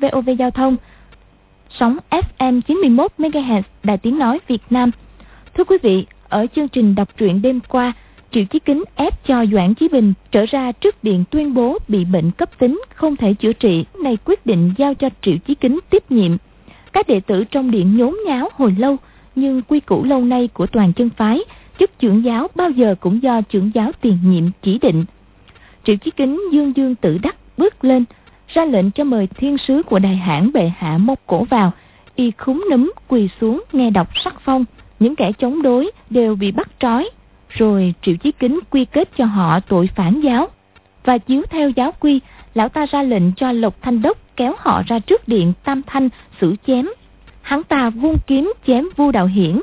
VOV Giao thông, sóng FM 91 MHz Đài Tiếng nói Việt Nam. Thưa quý vị, ở chương trình đọc truyện đêm qua, Triệu Chí Kính ép cho Doãn Chí Bình trở ra trước điện tuyên bố bị bệnh cấp tính không thể chữa trị, này quyết định giao cho Triệu Chí Kính tiếp nhiệm. Các đệ tử trong điện nhốn nháo hồi lâu, nhưng quy củ lâu nay của toàn chân phái, chức trưởng giáo bao giờ cũng do trưởng giáo tiền nhiệm chỉ định. Triệu Chí Kính dương dương tự đắc bước lên, ra lệnh cho mời thiên sứ của đại hãn bệ hạ móc cổ vào, y khúng núm quỳ xuống nghe đọc sắc phong, những kẻ chống đối đều bị bắt trói, rồi Triệu Chí Kính quy kết cho họ tội phản giáo. Và chiếu theo giáo quy, lão ta ra lệnh cho Lộc Thanh Đốc kéo họ ra trước điện Tam Thanh xử chém. Hắn ta vung kiếm chém Vu Đạo Hiển,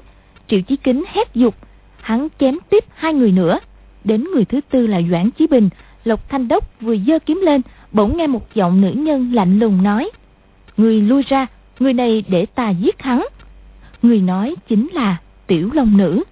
Triệu Chí Kính hét dục, hắn chém tiếp hai người nữa. Đến người thứ tư là Doãn Chí Bình, Lộc Thanh Đốc vừa giơ kiếm lên, bỗng nghe một giọng nữ nhân lạnh lùng nói. Người lui ra, người này để ta giết hắn. Người nói chính là Tiểu Long Nữ.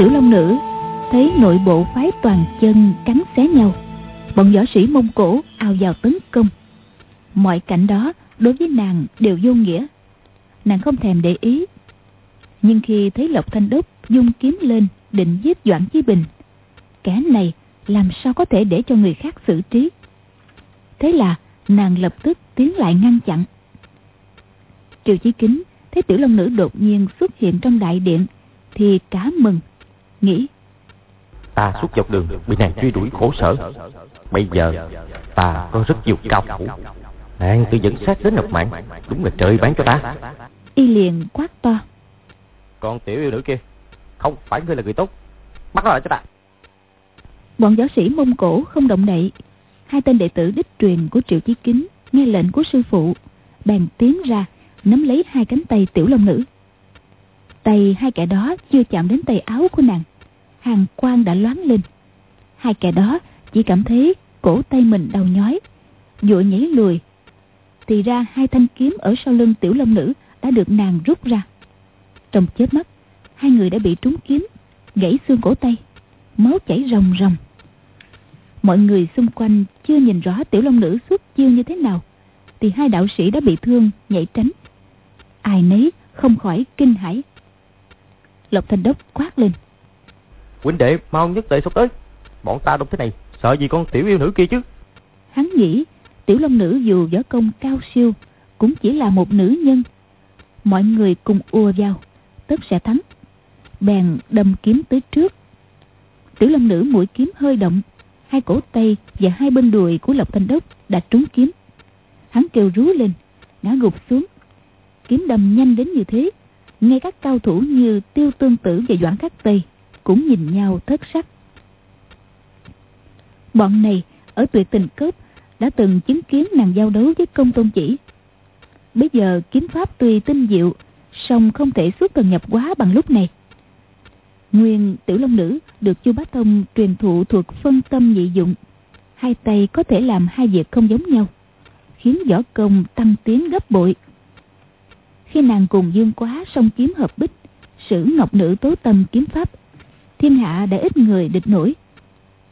Tiểu Long Nữ thấy nội bộ phái toàn chân cắn xé nhau, bọn võ sĩ mông cổ ào vào tấn công. Mọi cảnh đó đối với nàng đều vô nghĩa. Nàng không thèm để ý. Nhưng khi thấy lộc thanh Đúc dung kiếm lên định giết doãn chí bình, kẻ này làm sao có thể để cho người khác xử trí? Thế là nàng lập tức tiến lại ngăn chặn. Triệu chí kính thấy tiểu long nữ đột nhiên xuất hiện trong đại điện thì cá mừng nghĩ. Ta suốt dọc đường bị nàng truy đuổi khổ sở. Bây giờ ta có rất nhiều cao thủ. Nàng tự dẫn sát đến nộp mạng. Đúng là trời bán cho ta. Y liền quát to. Còn tiểu yêu nữ kia không phải ngươi là người tốt. Bắt nó lại cho ta. Bọn võ sĩ mông cổ không động đậy. Hai tên đệ tử đích truyền của triệu chí kính nghe lệnh của sư phụ bèn tiến ra nắm lấy hai cánh tay tiểu long nữ. Tay hai kẻ đó chưa chạm đến tay áo của nàng hàng quang đã loáng lên. Hai kẻ đó chỉ cảm thấy cổ tay mình đau nhói, vội nhảy lùi. Thì ra hai thanh kiếm ở sau lưng tiểu long nữ đã được nàng rút ra. Trong chớp mắt, hai người đã bị trúng kiếm, gãy xương cổ tay, máu chảy ròng ròng. Mọi người xung quanh chưa nhìn rõ tiểu long nữ xuất chiêu như thế nào, thì hai đạo sĩ đã bị thương nhảy tránh. Ai nấy không khỏi kinh hãi. Lộc thanh đốc quát lên huynh đệ, mau nhất tệ sắp tới. Bọn ta đông thế này, sợ gì con tiểu yêu nữ kia chứ? Hắn nghĩ, tiểu long nữ dù võ công cao siêu, cũng chỉ là một nữ nhân. Mọi người cùng ùa vào tất sẽ thắng. Bèn đâm kiếm tới trước. Tiểu long nữ mũi kiếm hơi động, hai cổ tay và hai bên đùi của lộc thanh đốc đã trúng kiếm. Hắn kêu rú lên, ngã gục xuống. Kiếm đâm nhanh đến như thế, ngay các cao thủ như tiêu tương tử và doãn khắc tây cũng nhìn nhau thất sắc. Bọn này ở tuyệt tình cướp đã từng chứng kiến nàng giao đấu với công tôn chỉ. Bây giờ kiếm pháp tuy tinh diệu, song không thể xuất thần nhập quá bằng lúc này. Nguyên tiểu long nữ được chu bá thông truyền thụ thuộc phân tâm nhị dụng. Hai tay có thể làm hai việc không giống nhau, khiến võ công tăng tiến gấp bội. Khi nàng cùng dương quá song kiếm hợp bích, sử ngọc nữ tố tâm kiếm pháp thiên hạ đã ít người địch nổi.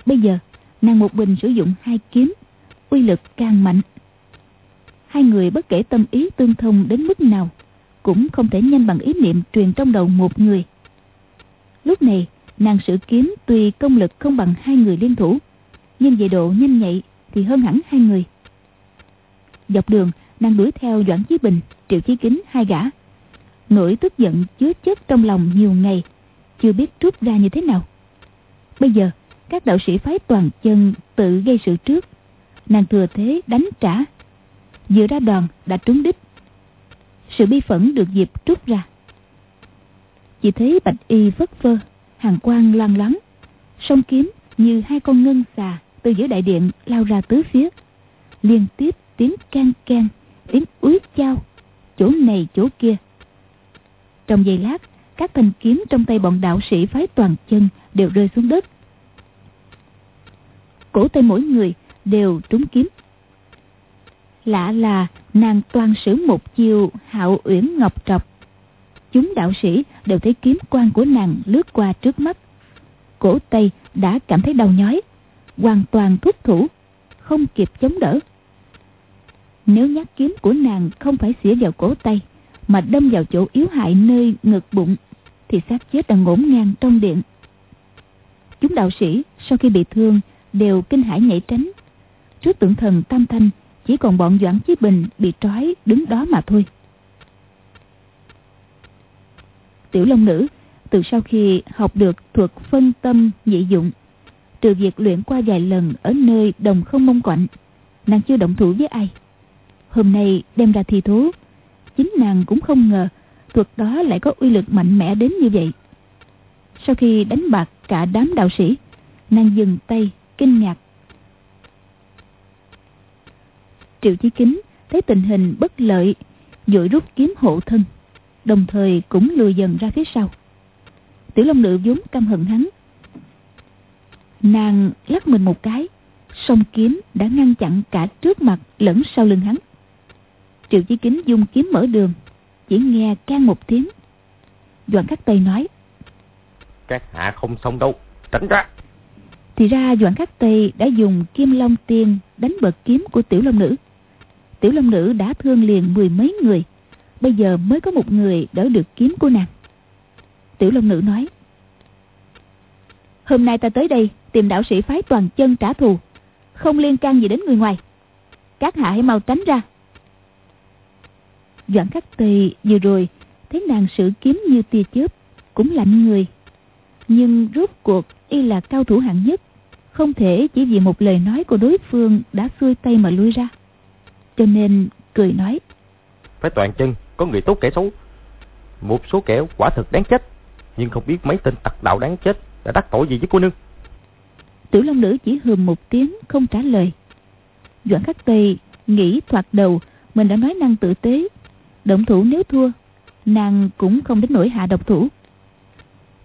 Bây giờ, nàng một bình sử dụng hai kiếm, uy lực càng mạnh. Hai người bất kể tâm ý tương thông đến mức nào, cũng không thể nhanh bằng ý niệm truyền trong đầu một người. Lúc này, nàng sử kiếm tuy công lực không bằng hai người liên thủ, nhưng về độ nhanh nhạy thì hơn hẳn hai người. Dọc đường, nàng đuổi theo doãn chí bình, triệu chí kính, hai gã. Nỗi tức giận chứa chất trong lòng nhiều ngày chưa biết rút ra như thế nào. Bây giờ, các đạo sĩ phái toàn chân tự gây sự trước. Nàng thừa thế đánh trả. Vừa ra đòn đã trúng đích. Sự bi phẫn được dịp trút ra. Chỉ thấy bạch y vất vơ hàng quang loang loáng, song kiếm như hai con ngân xà từ giữa đại điện lao ra tứ phía. Liên tiếp tiếng can can, tiếng úi chao, chỗ này chỗ kia. Trong giây lát các thanh kiếm trong tay bọn đạo sĩ phái toàn chân đều rơi xuống đất. Cổ tay mỗi người đều trúng kiếm. Lạ là nàng toàn sử một chiều hạo uyển ngọc trọc. Chúng đạo sĩ đều thấy kiếm quan của nàng lướt qua trước mắt. Cổ tay đã cảm thấy đau nhói, hoàn toàn thúc thủ, không kịp chống đỡ. Nếu nhát kiếm của nàng không phải xỉa vào cổ tay, mà đâm vào chỗ yếu hại nơi ngực bụng thì xác chết đang ngổn ngang trong điện. Chúng đạo sĩ sau khi bị thương đều kinh hãi nhảy tránh. Trước tượng thần tam thanh, chỉ còn bọn doãn chí bình bị trói đứng đó mà thôi. Tiểu long nữ, từ sau khi học được thuật phân tâm nhị dụng, trừ việc luyện qua vài lần ở nơi đồng không mông quạnh, nàng chưa động thủ với ai. Hôm nay đem ra thi thố, chính nàng cũng không ngờ thuật đó lại có uy lực mạnh mẽ đến như vậy. Sau khi đánh bạc cả đám đạo sĩ, nàng dừng tay, kinh ngạc. Triệu chí kính thấy tình hình bất lợi, vội rút kiếm hộ thân, đồng thời cũng lùi dần ra phía sau. Tiểu long nữ vốn căm hận hắn. Nàng lắc mình một cái, song kiếm đã ngăn chặn cả trước mặt lẫn sau lưng hắn. Triệu chí kính dùng kiếm mở đường chỉ nghe can một tiếng. Doãn khắc tây nói các hạ không xong đâu tránh ra. Thì ra doãn khắc tây đã dùng kim long tiên đánh bật kiếm của tiểu long nữ. Tiểu long nữ đã thương liền mười mấy người bây giờ mới có một người đỡ được kiếm của nàng. Tiểu long nữ nói hôm nay ta tới đây tìm đạo sĩ phái toàn chân trả thù không liên can gì đến người ngoài. Các hạ hãy mau tránh ra doãn khắc tỳ vừa rồi thấy nàng sử kiếm như tia chớp cũng lạnh người. Nhưng rốt cuộc y là cao thủ hạng nhất không thể chỉ vì một lời nói của đối phương đã xuôi tay mà lui ra. Cho nên cười nói phải toàn chân có người tốt kẻ xấu. Một số kẻ quả thực đáng chết nhưng không biết mấy tên tặc đạo đáng chết đã đắc tội gì với cô nương. Tiểu long nữ chỉ hừm một tiếng không trả lời. Doãn khắc tây nghĩ thoạt đầu mình đã nói năng tự tế động thủ nếu thua nàng cũng không đến nỗi hạ độc thủ.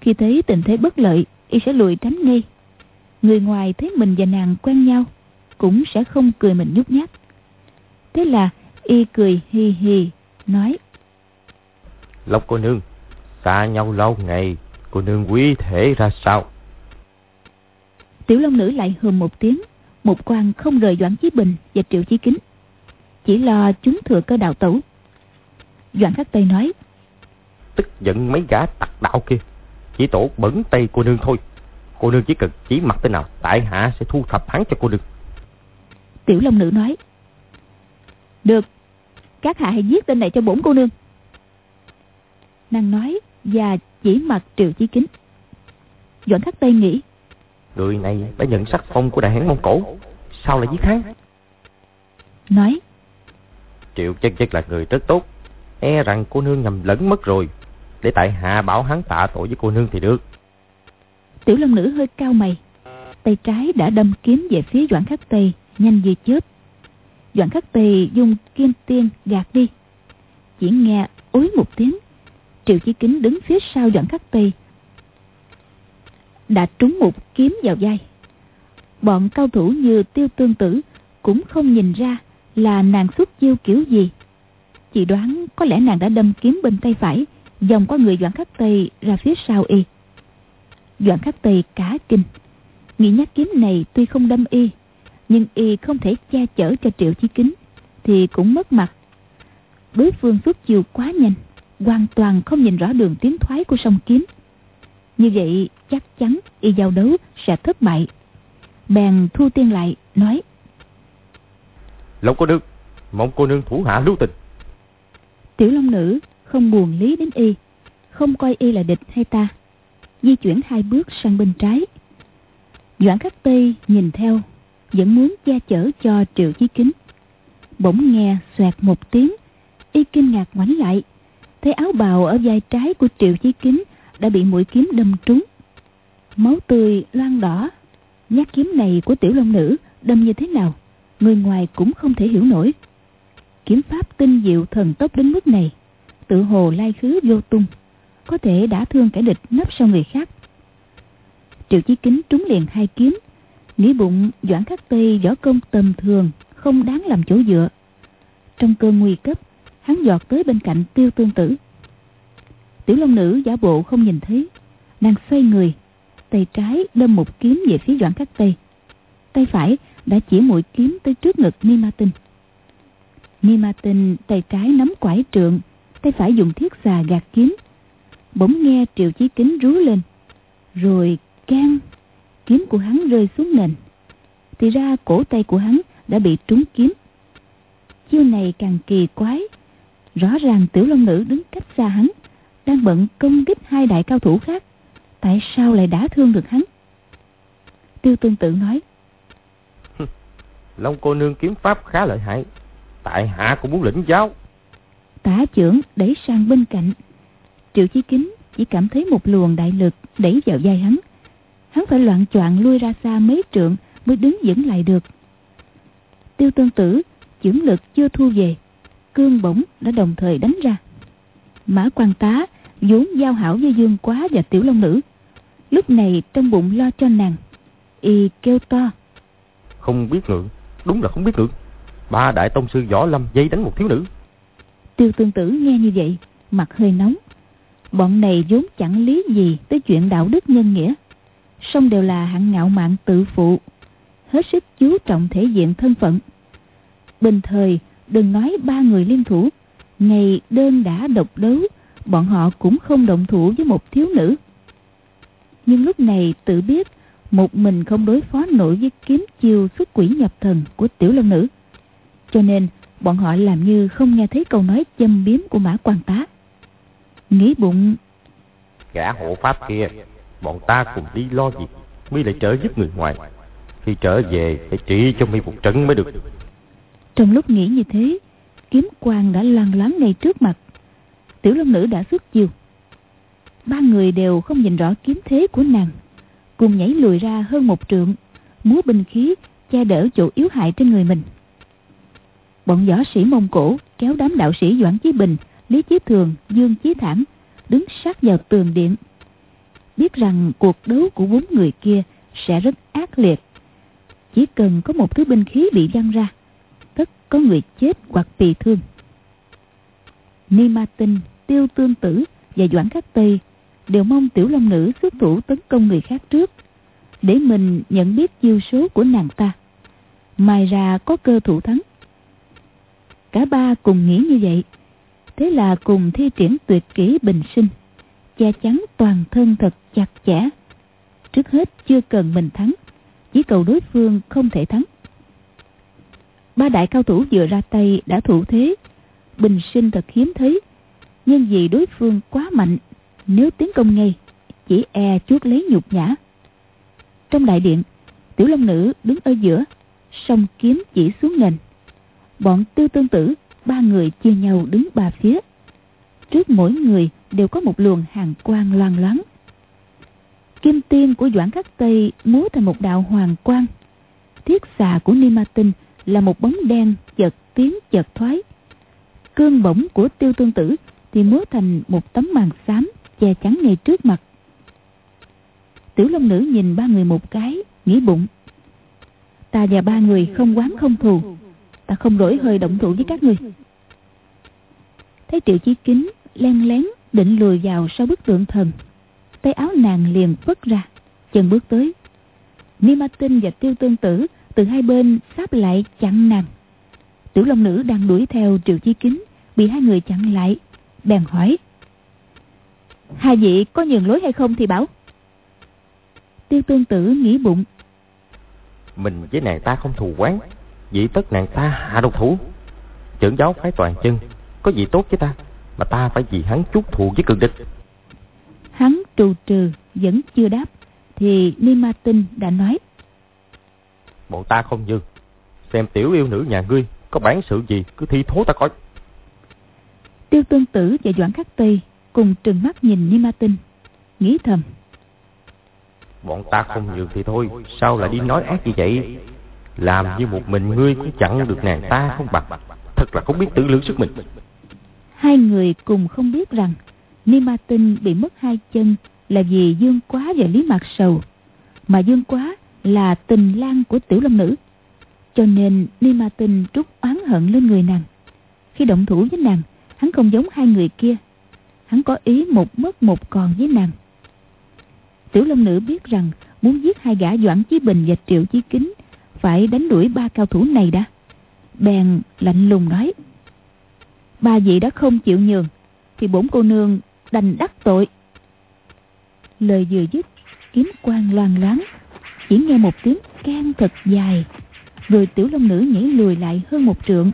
Khi thấy tình thế bất lợi y sẽ lùi tránh ngay. Người ngoài thấy mình và nàng quen nhau cũng sẽ không cười mình nhút nhát. Thế là y cười hi hi nói lộc cô nương xa nhau lâu ngày cô nương quý thể ra sao? Tiểu long nữ lại hừm một tiếng một quan không rời doãn chí bình và triệu chí kính chỉ lo chúng thừa cơ đạo tẩu doãn khắc tây nói tức giận mấy gã tặc đạo kia. Chỉ tổ bẩn tay cô nương thôi. Cô nương chỉ cần chỉ mặt tên nào tại hạ sẽ thu thập hắn cho cô nương. Tiểu long nữ nói được các hạ hãy giết tên này cho bổn cô nương. Nàng nói và chỉ mặt triệu chí kính. Doãn khắc tây nghĩ người này đã nhận sắc phong của đại hán mông cổ. Sao lại giết hắn? Nói triệu chân chân là người rất tốt e rằng cô nương nhầm lẫn mất rồi. Để tại hạ bảo hắn tạ tội với cô nương thì được. Tiểu long nữ hơi cao mày. Tay trái đã đâm kiếm về phía doãn khắc tây, nhanh như chớp. Doãn khắc tây dùng kim tiên gạt đi. Chỉ nghe ối một tiếng, triệu chí kính đứng phía sau doãn khắc tây. Đã trúng một kiếm vào vai. Bọn cao thủ như tiêu tương tử cũng không nhìn ra là nàng xuất chiêu kiểu gì chỉ đoán có lẽ nàng đã đâm kiếm bên tay phải Dòng qua người doãn khắc tây ra phía sau y. Doãn khắc tây cá kinh. Nghĩ nhát kiếm này tuy không đâm y, nhưng y không thể che chở cho triệu chí kính, thì cũng mất mặt. Đối phương xuất chiều quá nhanh, hoàn toàn không nhìn rõ đường tiến thoái của sông kiếm. Như vậy, chắc chắn y giao đấu sẽ thất bại. Bèn thu tiên lại, nói, lộc cô đức mong cô nương thủ hạ lưu tình tiểu long nữ không buồn lý đến y, không coi y là địch hay ta, di chuyển hai bước sang bên trái. Doãn khắc tây nhìn theo, vẫn muốn che chở cho triệu chí kính. Bỗng nghe xoẹt một tiếng, y kinh ngạc ngoảnh lại, thấy áo bào ở vai trái của triệu chí kính đã bị mũi kiếm đâm trúng. Máu tươi loang đỏ, nhát kiếm này của tiểu long nữ đâm như thế nào, người ngoài cũng không thể hiểu nổi kiếm pháp tinh diệu thần tốc đến mức này. Tự hồ lai khứ vô tung, có thể đã thương kẻ địch nấp sau người khác. Triệu chí kính trúng liền hai kiếm, Nghĩ bụng Doãn Khắc Tây võ công tầm thường, Không đáng làm chỗ dựa. Trong cơn nguy cấp, Hắn giọt tới bên cạnh tiêu tương tử. Tiểu Long Nữ giả bộ không nhìn thấy, Nàng xoay người, Tay trái đâm một kiếm về phía Doãn Khắc Tây. Tay phải đã chỉ mũi kiếm tới trước ngực Ni Ma Tinh. Ni Ma Tinh tay trái nắm quải trượng, Tay phải dùng thiết xà gạt kiếm. Bỗng nghe triệu chí kính rú lên, Rồi can Kiếm của hắn rơi xuống nền. Thì ra cổ tay của hắn đã bị trúng kiếm. Chiêu này càng kỳ quái, Rõ ràng tiểu long nữ đứng cách xa hắn, Đang bận công kích hai đại cao thủ khác. Tại sao lại đã thương được hắn? Tiêu tương tự nói, Long cô nương kiếm pháp khá lợi hại. Tại hạ cũng muốn lĩnh giáo Tả trưởng đẩy sang bên cạnh Triệu Chí Kính chỉ cảm thấy một luồng đại lực đẩy vào vai hắn. Hắn phải loạn choạng lui ra xa mấy trượng mới đứng vững lại được. Tiêu tương tử, dưỡng lực chưa thu về, cương bổng đã đồng thời đánh ra. Mã quan tá vốn giao hảo với Dương Quá và Tiểu Long Nữ. Lúc này trong bụng lo cho nàng, y kêu to. Không biết ngượng, đúng là không biết ngượng. Ba đại tông sư võ lâm dây đánh một thiếu nữ. Tiêu tương tử nghe như vậy, mặt hơi nóng. Bọn này vốn chẳng lý gì tới chuyện đạo đức nhân nghĩa. song đều là hạng ngạo mạn tự phụ. Hết sức chú trọng thể diện thân phận. Bình thời, đừng nói ba người liên thủ. Ngày đơn đã độc đấu, bọn họ cũng không động thủ với một thiếu nữ. Nhưng lúc này tự biết một mình không đối phó nổi với kiếm chiêu xuất quỷ nhập thần của tiểu long nữ. Cho nên bọn họ làm như không nghe thấy câu nói châm biếm của mã quan tá. Nghĩ bụng Gã hộ pháp kia Bọn ta cùng đi lo việc Mới lại trở giúp người ngoài. Khi trở về phải trị cho mi một trận mới được. Trong lúc nghĩ như thế Kiếm quang đã loan loáng ngay trước mặt. Tiểu Long Nữ đã xuất chiêu. Ba người đều không nhìn rõ kiếm thế của nàng. Cùng nhảy lùi ra hơn một trượng Múa binh khí Che đỡ chỗ yếu hại trên người mình Bọn võ sĩ Mông Cổ Kéo đám đạo sĩ Doãn Chí Bình Lý Chí Thường, Dương Chí thảm đứng sát vào tường điện. Biết rằng cuộc đấu của bốn người kia sẽ rất ác liệt. Chỉ cần có một thứ binh khí bị văng ra, tất có người chết hoặc bị thương. Ni Ma Tinh, Tiêu Tương Tử và Doãn Khắc Tây đều mong Tiểu Long Nữ xuất thủ tấn công người khác trước, để mình nhận biết chiêu số của nàng ta. Mai ra có cơ thủ thắng. Cả ba cùng nghĩ như vậy. Thế là cùng thi triển tuyệt kỹ bình sinh, Che chắn toàn thân thật chặt chẽ. Trước hết chưa cần mình thắng, Chỉ cầu đối phương không thể thắng. Ba đại cao thủ vừa ra tay đã thủ thế. Bình sinh thật hiếm thấy, Nhưng vì đối phương quá mạnh, Nếu tiến công ngay, Chỉ e chuốt lấy nhục nhã. Trong đại điện, Tiểu Long Nữ đứng ở giữa, song kiếm chỉ xuống nền. Bọn tư tương tử, ba người chia nhau đứng ba phía. Trước mỗi người đều có một luồng hàng quang loang loáng. Kim tiên của doãn khắc tây múa thành một đạo hoàng quang. Thiết xà của ni ma tinh là một bóng đen chật tiến chật thoái. Cương bổng của tiêu tương tử thì múa thành một tấm màn xám che chắn ngay trước mặt. Tiểu long nữ nhìn ba người một cái, nghĩ bụng. Ta và ba người không quán không thù ta không đổi hơi động thủ với các người. Thấy triệu chí kính len lén định lùi vào sau bức tượng thần, tay áo nàng liền phất ra chân bước tới. Ni ma tinh và tiêu tương tử từ hai bên sáp lại chặn nàng. Tiểu long nữ đang đuổi theo triệu chí kính, bị hai người chặn lại, bèn hỏi hai vị có nhường lối hay không thì bảo? Tiêu tương tử nghĩ bụng, mình với nàng ta không thù quán. Dĩ tất nàng ta hạ độc thủ. Trưởng giáo phái toàn chân Có gì tốt với ta? Mà ta phải vì hắn chút thù với cường địch. Hắn trù trừ vẫn chưa đáp Thì Ni Ma Tinh đã nói. Bọn ta không dư Xem tiểu yêu nữ nhà ngươi Có bản sự gì cứ thi thố ta coi. Tiêu Tương Tử và Doãn Khắc Tây Cùng trừng mắt nhìn Ni Ma Tinh Nghĩ thầm. Bọn ta không nhường thì thôi Sao lại đi nói ác như vậy làm như một mình ngươi cũng chẳng được nàng ta không bằng. Thật là không biết tự lượng sức mình. Hai người cùng không biết rằng Ni Ma Tinh bị mất hai chân Là vì Dương Quá và Lý Mạc Sầu, Mà Dương Quá là tình lang của tiểu long nữ. Cho nên ni ma tinh trút oán hận lên người nàng. Khi động thủ với nàng, hắn không giống hai người kia. Hắn có ý một mất một còn với nàng. Tiểu long nữ biết rằng muốn giết hai gã doãn chí bình và triệu chí kính phải đánh đuổi ba cao thủ này đã. Bèn lạnh lùng nói, ba vị đã không chịu nhường, thì bổn cô nương đành đắc tội. Lời vừa dứt, kiếm quang loan loáng, chỉ nghe một tiếng can thật dài, rồi tiểu long nữ nhảy lùi lại hơn một trượng,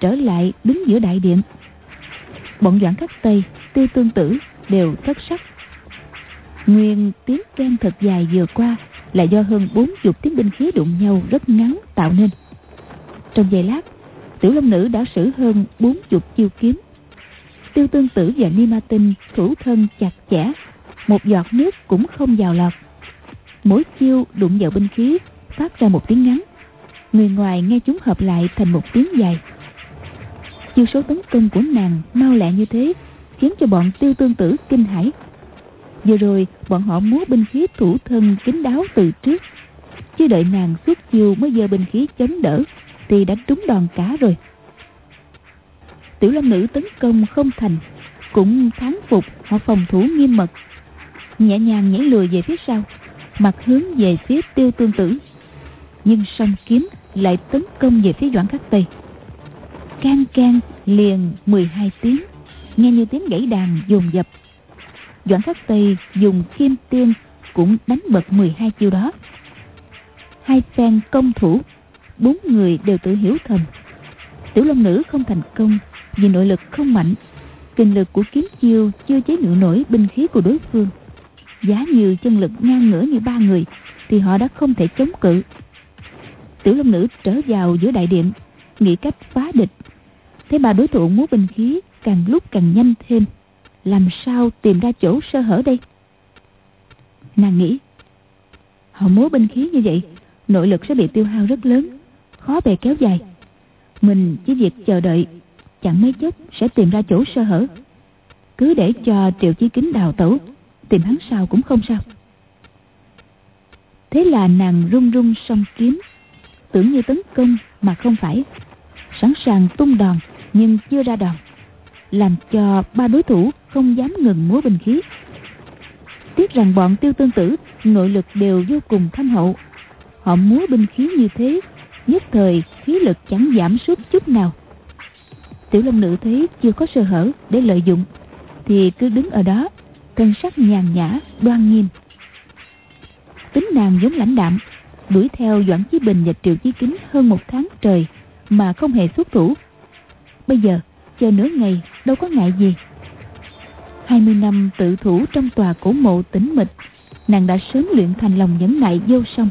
trở lại đứng giữa đại điện. Bọn doãn khắc tây tiêu tương tử đều thất sắc. Nguyên tiếng can thật dài vừa qua là do hơn bốn chục tiếng binh khí đụng nhau rất ngắn tạo nên. Trong giây lát, tiểu long nữ đã sử hơn bốn chục chiêu kiếm. Tiêu tương tử và ni ma tinh thủ thân chặt chẽ, một giọt nước cũng không vào lọt. Mỗi chiêu đụng vào binh khí, phát ra một tiếng ngắn. Người ngoài nghe chúng hợp lại thành một tiếng dài. Chiêu số tấn công của nàng mau lẹ như thế, khiến cho bọn tiêu tương tử kinh hãi vừa rồi, bọn họ múa binh khí thủ thân kín đáo từ trước. Chứ đợi nàng xuất chiêu mới giơ binh khí chống đỡ, thì đã trúng đòn cả rồi. Tiểu long nữ tấn công không thành, cũng thắng phục, họ phòng thủ nghiêm mật. Nhẹ nhàng nhảy lùi về phía sau, mặt hướng về phía tiêu tương tử. Nhưng song kiếm lại tấn công về phía doãn khắc tây. Can can liền 12 tiếng, nghe như tiếng gãy đàn dồn dập doãn khắc tây dùng kim tiên cũng đánh bật 12 chiêu đó. Hai phen công thủ, bốn người đều tự hiểu thầm. Tiểu long nữ không thành công vì nội lực không mạnh, kinh lực của kiếm chiêu chưa chế ngự nổi binh khí của đối phương. Giá như chân lực ngang ngửa như ba người thì họ đã không thể chống cự. Tiểu long nữ trở vào giữa đại điện, nghĩ cách phá địch. Thế mà đối thủ múa binh khí càng lúc càng nhanh thêm làm sao tìm ra chỗ sơ hở đây? Nàng nghĩ, họ múa binh khí như vậy, nội lực sẽ bị tiêu hao rất lớn, khó bề kéo dài. Mình chỉ việc chờ đợi, chẳng mấy chốc sẽ tìm ra chỗ sơ hở. Cứ để cho triệu chí kính đào tẩu, tìm hắn sao cũng không sao. Thế là nàng run run song kiếm, tưởng như tấn công mà không phải. Sẵn sàng tung đòn, nhưng chưa ra đòn, làm cho ba đối thủ không dám ngừng múa binh khí. Tiếc rằng bọn tiêu tương tử, nội lực đều vô cùng thâm hậu. Họ múa binh khí như thế, nhất thời khí lực chẳng giảm suốt chút nào. Tiểu long nữ thấy chưa có sơ hở để lợi dụng, thì cứ đứng ở đó, thân sắc nhàn nhã, đoan nghiêm. Tính nàng giống lãnh đạm, đuổi theo doãn chí bình và triệu chí kính hơn một tháng trời mà không hề xuất thủ. Bây giờ, chờ nửa ngày, đâu có ngại gì hai mươi năm tự thủ trong tòa cổ mộ tĩnh mịch, nàng đã sớm luyện thành lòng nhẫn nại vô song.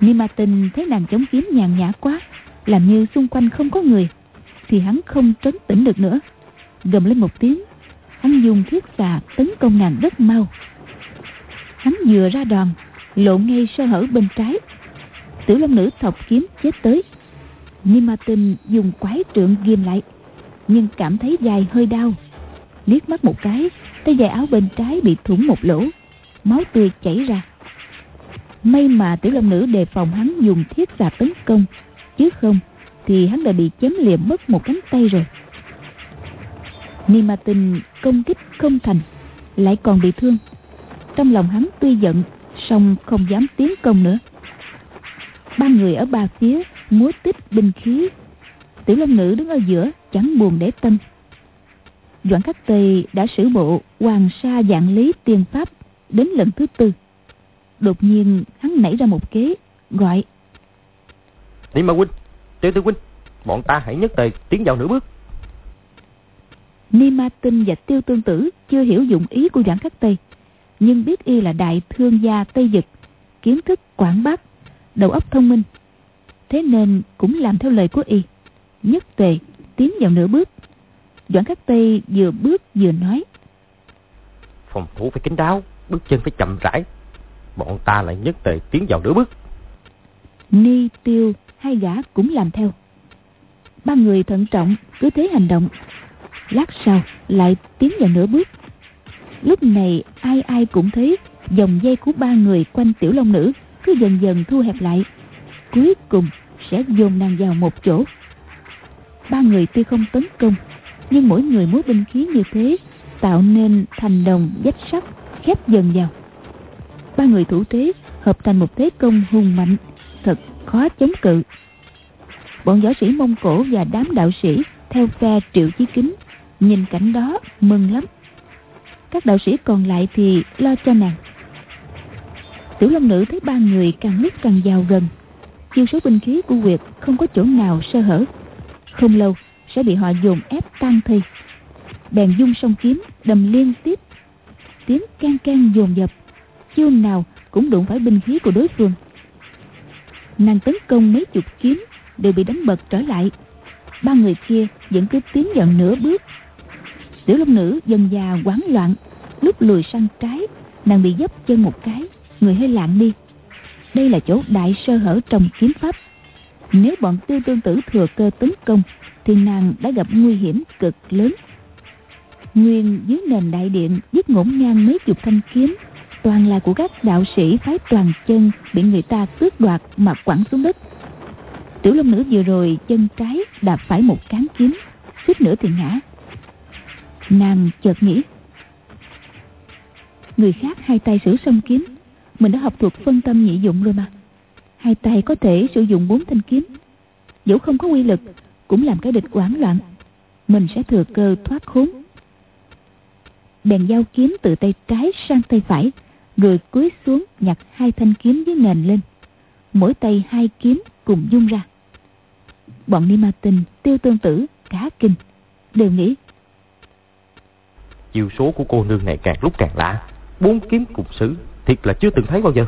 Ni ma Tinh thấy nàng chống kiếm nhàn nhã quá, làm như xung quanh không có người, thì hắn không trấn tĩnh được nữa. Gầm lên một tiếng, hắn dùng thiết xà tấn công nàng rất mau. Hắn vừa ra đòn, lộ ngay sơ hở bên trái. Tiểu long nữ thọc kiếm chết tới. Ni ma tinh dùng quái trượng ghim lại, nhưng cảm thấy dài hơi đau liếc mắt một cái thấy dây áo bên trái bị thủng một lỗ, máu tươi chảy ra. May mà tiểu long nữ đề phòng hắn dùng thiết xà tấn công, chứ không thì hắn đã bị chém liệm mất một cánh tay rồi. Ni ma tinh công kích không thành, lại còn bị thương. Trong lòng hắn tuy giận, song không dám tiến công nữa. Ba người ở ba phía múa tích binh khí. Tiểu long nữ đứng ở giữa, chẳng buồn để tâm doãn khắc tây đã sử bộ hoàng sa dạng lý tiên pháp đến lần thứ tư. Đột nhiên hắn nảy ra một kế gọi ni ma huynh tiêu tư huynh bọn ta hãy nhất tề tiến vào nửa bước. Ni ma tinh và tiêu tương tử chưa hiểu dụng ý của doãn khắc tây nhưng biết y là đại thương gia tây dực kiến thức quảng bác đầu óc thông minh thế nên cũng làm theo lời của y nhất tề tiến vào nửa bước doãn khắc tây vừa bước vừa nói. Phòng thủ phải kín đáo bước chân phải chậm rãi. Bọn ta lại nhất tề tiến vào nửa bước. Ni tiêu hai gã cũng làm theo. Ba người thận trọng cứ thế hành động. Lát sau lại tiến vào nửa bước. Lúc này ai ai cũng thấy dòng dây của ba người quanh tiểu long nữ cứ dần dần thu hẹp lại. Cuối cùng sẽ dồn nàng vào một chỗ. Ba người tuy không tấn công nhưng mỗi người múa binh khí như thế, tạo nên thành đồng, dách sắt khép dần vào. Ba người thủ thế hợp thành một thế công hùng mạnh, thật khó chống cự. Bọn võ sĩ mông cổ và đám đạo sĩ theo phe triệu chí kính nhìn cảnh đó mừng lắm. Các đạo sĩ còn lại thì lo cho nàng. Tiểu long nữ thấy ba người càng lúc càng vào gần, chiêu số binh khí của quyệt không có chỗ nào sơ hở. Không lâu sẽ bị họ dồn ép tan thi. Bèn dung song kiếm đầm liên tiếp. Tiếng can can dồn dập. Chiêu nào cũng đụng phải binh khí của đối phương. Nàng tấn công mấy chục kiếm, đều bị đánh bật trở lại. Ba người kia vẫn cứ tiến dần nửa bước. Tiểu long nữ dần già hoảng loạn. Lúc lùi sang trái, nàng bị dấp chân một cái, người hơi lạng đi. Đây là chỗ đại sơ hở trong kiếm pháp. Nếu bọn tiêu tương tử thừa cơ tấn công thì nàng đã gặp nguy hiểm cực lớn. Nguyên dưới nền đại điện giết ngổn ngang mấy chục thanh kiếm, toàn là của các đạo sĩ phái toàn chân bị người ta cướp đoạt mà quẳng xuống đất. Tiểu long nữ vừa rồi chân trái đạp phải một cán kiếm, suýt nữa thì ngã. Nàng chợt nghĩ, người khác hai tay sử song kiếm, mình đã học thuộc phân tâm nhị dụng rồi mà. Hai tay có thể sử dụng bốn thanh kiếm. Dẫu không có quy lực cũng làm cái địch hoảng loạn. Mình sẽ thừa cơ thoát khốn. Bèn giao kiếm từ tay trái sang tay phải rồi cúi xuống nhặt hai thanh kiếm dưới nền lên. Mỗi tay hai kiếm cùng dung ra. Bọn ni ma tinh tiêu tương tử cá kinh đều nghĩ chiêu số của cô nương này càng lúc càng lạ. Bốn kiếm cùng sử thiệt là chưa từng thấy bao giờ.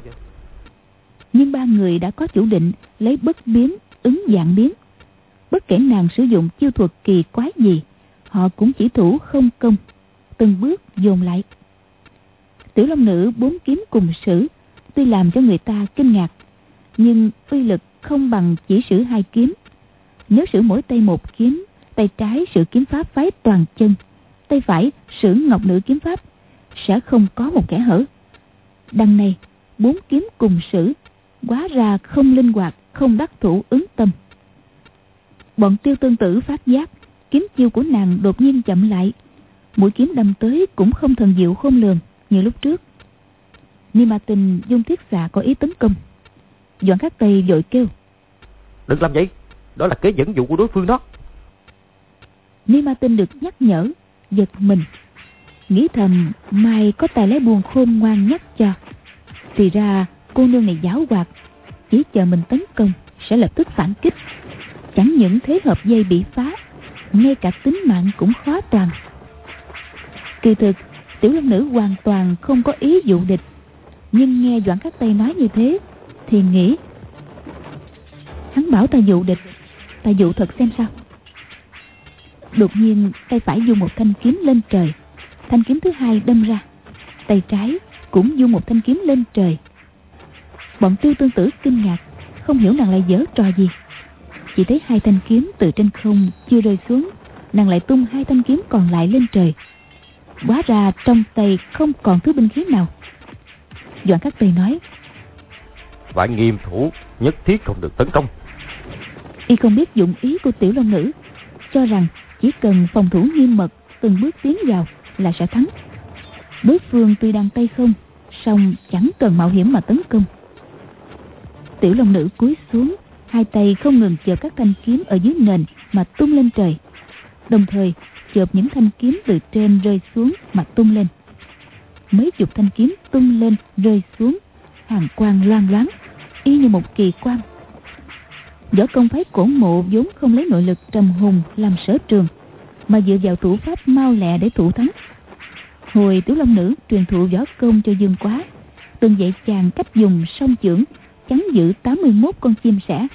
Nhưng ba người đã có chủ định lấy bất biến ứng dạng biến bất kể nàng sử dụng chiêu thuật kỳ quái gì, họ cũng chỉ thủ không công. Từng bước dồn lại. Tiểu long nữ bốn kiếm cùng sử, tuy làm cho người ta kinh ngạc, nhưng uy lực không bằng chỉ sử hai kiếm. Nếu sử mỗi tay một kiếm, tay trái sử kiếm pháp phái toàn chân, tay phải sử ngọc nữ kiếm pháp, sẽ không có một kẻ hở. Đằng này, bốn kiếm cùng sử, quá ra không linh hoạt, không đắc thủ ứng tâm bọn tiêu tương tử phát giác kiếm chiêu của nàng đột nhiên chậm lại. Mũi kiếm đâm tới cũng không thần diệu khôn lường như lúc trước. Ni ma tình dung thiết xạ có ý tấn công. Doãn khắc tây vội kêu. Đừng làm vậy. Đó là kế dẫn dụ của đối phương đó. Ni ma tinh được nhắc nhở giật mình. Nghĩ thầm mai có tài lẽ buồn khôn ngoan nhắc cho. Thì ra cô nương này giáo hoạt chỉ chờ mình tấn công sẽ lập tức phản kích chẳng những thế hợp dây bị phá. Ngay cả tính mạng cũng khó toàn kỳ thực, tiểu long nữ hoàn toàn không có ý dụ địch. Nhưng nghe doãn các tây nói như thế, thì nghĩ hắn bảo ta dụ địch, ta dụ thật xem sao. Đột nhiên, tay phải dùng một thanh kiếm lên trời. Thanh kiếm thứ hai đâm ra. Tay trái cũng dùng một thanh kiếm lên trời. Bọn tiêu tương tử kinh ngạc, không hiểu nàng lại dở trò gì chỉ thấy hai thanh kiếm từ trên không chưa rơi xuống. Nàng lại tung hai thanh kiếm còn lại lên trời. Hóa ra trong tay không còn thứ binh khí nào. Doãn khắc tây nói phải nghiêm thủ nhất thiết không được tấn công. Y không biết dụng ý của tiểu long nữ cho rằng chỉ cần phòng thủ nghiêm mật từng bước tiến vào là sẽ thắng. Đối phương tuy đang tay không song chẳng cần mạo hiểm mà tấn công. Tiểu long nữ cúi xuống hai tay không ngừng chợp các thanh kiếm ở dưới nền mà tung lên trời. Đồng thời chợp những thanh kiếm từ trên rơi xuống mà tung lên. Mấy chục thanh kiếm tung lên, rơi xuống, hàng quang loang loáng, y như một kỳ quan. Võ công phái cổ mộ vốn không lấy nội lực trầm hùng làm sở trường, mà dựa vào thủ pháp mau lẹ để thủ thắng. Hồi tiểu long nữ truyền thụ võ công cho dương quá, từng dạy chàng cách dùng song chưởng, chắn giữ 81 con chim sẻ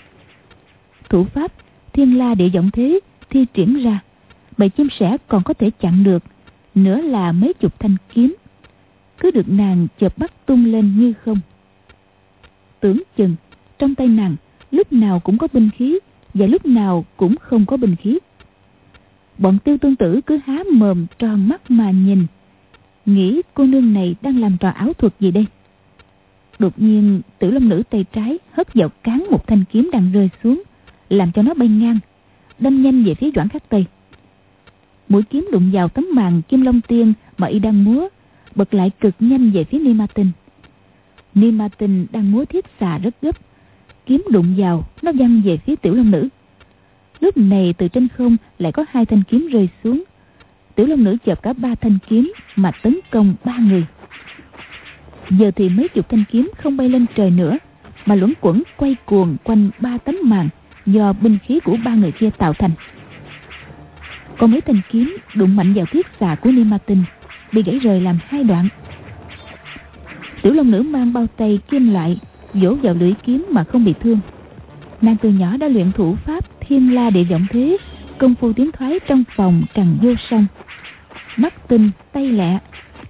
thủ pháp, thiên la địa giọng thế thi triển ra bầy chim sẻ còn có thể chặn được, nữa là mấy chục thanh kiếm. Cứ được nàng chợp bắt tung lên như không. Tưởng chừng, trong tay nàng lúc nào cũng có binh khí và lúc nào cũng không có binh khí. Bọn tiêu tương tử cứ há mồm tròn mắt mà nhìn, nghĩ cô nương này đang làm trò ảo thuật gì đây. Đột nhiên, tử long nữ tay trái hất vào cán một thanh kiếm đang rơi xuống làm cho nó bay ngang, Đâm nhanh về phía Doãn Khắc Tây. Mũi kiếm đụng vào tấm màn kim long tiên mà y đang múa, Bật lại cực nhanh về phía Ni Ma Tinh. Ni Ma Tinh đang múa thiết xà rất gấp, Kiếm đụng vào, Nó văng về phía tiểu long nữ. Lúc này từ trên không lại có hai thanh kiếm rơi xuống. Tiểu long nữ chợp cả ba thanh kiếm Mà tấn công ba người. Giờ thì mấy chục thanh kiếm không bay lên trời nữa, Mà luẩn quẩn quay cuồng quanh ba tấm màn. Do binh khí của ba người kia tạo thành. Còn mấy thanh kiếm đụng mạnh vào thiết xà của Ni Tinh Bị gãy rời làm hai đoạn. Tiểu long nữ mang bao tay kim loại Vỗ vào lưỡi kiếm mà không bị thương. Nàng từ nhỏ đã luyện thủ pháp thiên la địa vọng thế Công phu tiến thoái trong phòng càng vô song. Mắt tinh, tay lẹ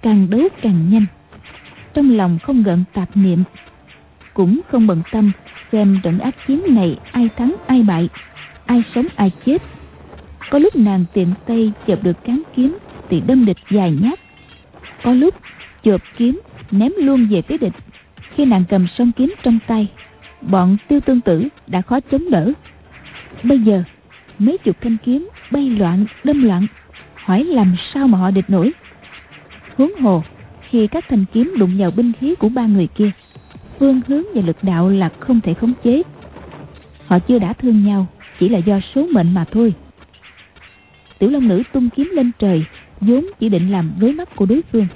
Càng đấu càng nhanh. Trong lòng không gợn tạp niệm cũng không bận tâm xem trận ác chiến này ai thắng ai bại, ai sống ai chết. Có lúc nàng tiện tay chợp được cán kiếm thì đâm địch dài nhát. Có lúc chợp kiếm ném luôn về phía địch. Khi nàng cầm song kiếm trong tay, bọn tiêu tương tử đã khó chống đỡ. Bây giờ, mấy chục thanh kiếm bay loạn, đâm loạn. Hỏi làm sao mà họ địch nổi? Huống hồ, khi các thanh kiếm đụng vào binh khí của ba người kia phương hướng và lực đạo là không thể khống chế. Họ chưa đã thương nhau, chỉ là do số mệnh mà thôi. Tiểu long nữ tung kiếm lên trời, vốn chỉ định làm đối mắt của đối phương.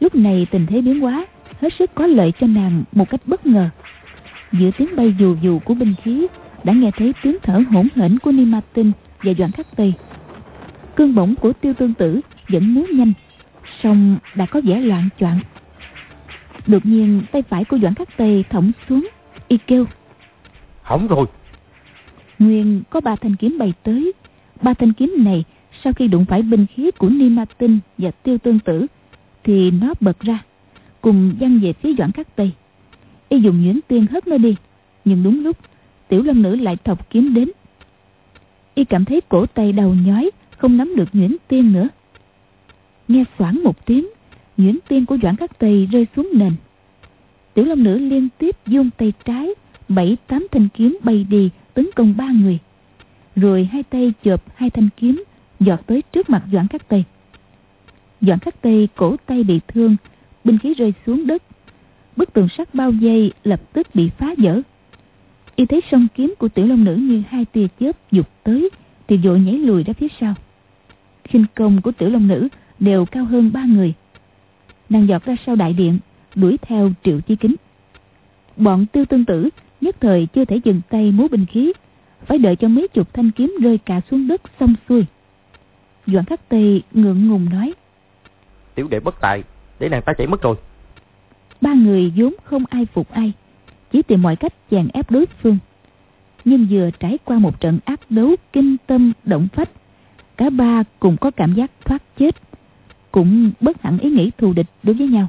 Lúc này tình thế biến hóa, hết sức có lợi cho nàng một cách bất ngờ. Giữa tiếng bay dù dù của binh khí, đã nghe thấy tiếng thở hỗn hển của ni ma tinh và doãn khắc tây. Cơn bổng của tiêu tương tử vẫn muốn nhanh, song đã có vẻ loạn choạng đột nhiên tay phải của doãn khắc tây thõng xuống y kêu. Hỏng rồi. Nguyên có ba thanh kiếm bay tới. Ba thanh kiếm này sau khi đụng phải binh khí của ni ma tinh và tiêu tương tử thì nó bật ra cùng văng về phía doãn khắc tây y dùng nhuyễn tiên hất nó đi nhưng đúng lúc tiểu lâm nữ lại thọc kiếm đến. Y cảm thấy cổ tay đầu nhói không nắm được nhuyễn tiên nữa. Nghe xoảng một tiếng nhuyễn tiên của doãn khắc tây rơi xuống nền. Tiểu long nữ liên tiếp dung tay trái, bảy, tám thanh kiếm bay đi, tấn công ba người. Rồi hai tay chộp hai thanh kiếm, giọt tới trước mặt doãn khắc tây doãn khắc tây cổ tay bị thương, binh khí rơi xuống đất. Bức tường sắt bao dây lập tức bị phá vỡ. Y thấy song kiếm của tiểu long nữ như hai tia chớp dục tới, thì vội nhảy lùi ra phía sau. Khinh công của tiểu long nữ đều cao hơn ba người nàng giọt ra sau đại điện đuổi theo triệu chi kính. Bọn tiêu tương tử nhất thời chưa thể dừng tay múa binh khí phải đợi cho mấy chục thanh kiếm rơi cả xuống đất xong xuôi. Doãn khắc tây ngượng ngùng nói tiểu đệ bất tài để nàng ta chạy mất rồi. Ba người vốn không ai phục ai chỉ tìm mọi cách chèn ép đối phương. Nhưng vừa trải qua một trận ác đấu kinh tâm động phách cả ba cùng có cảm giác thoát chết cũng bất hẳn ý nghĩ thù địch đối với nhau.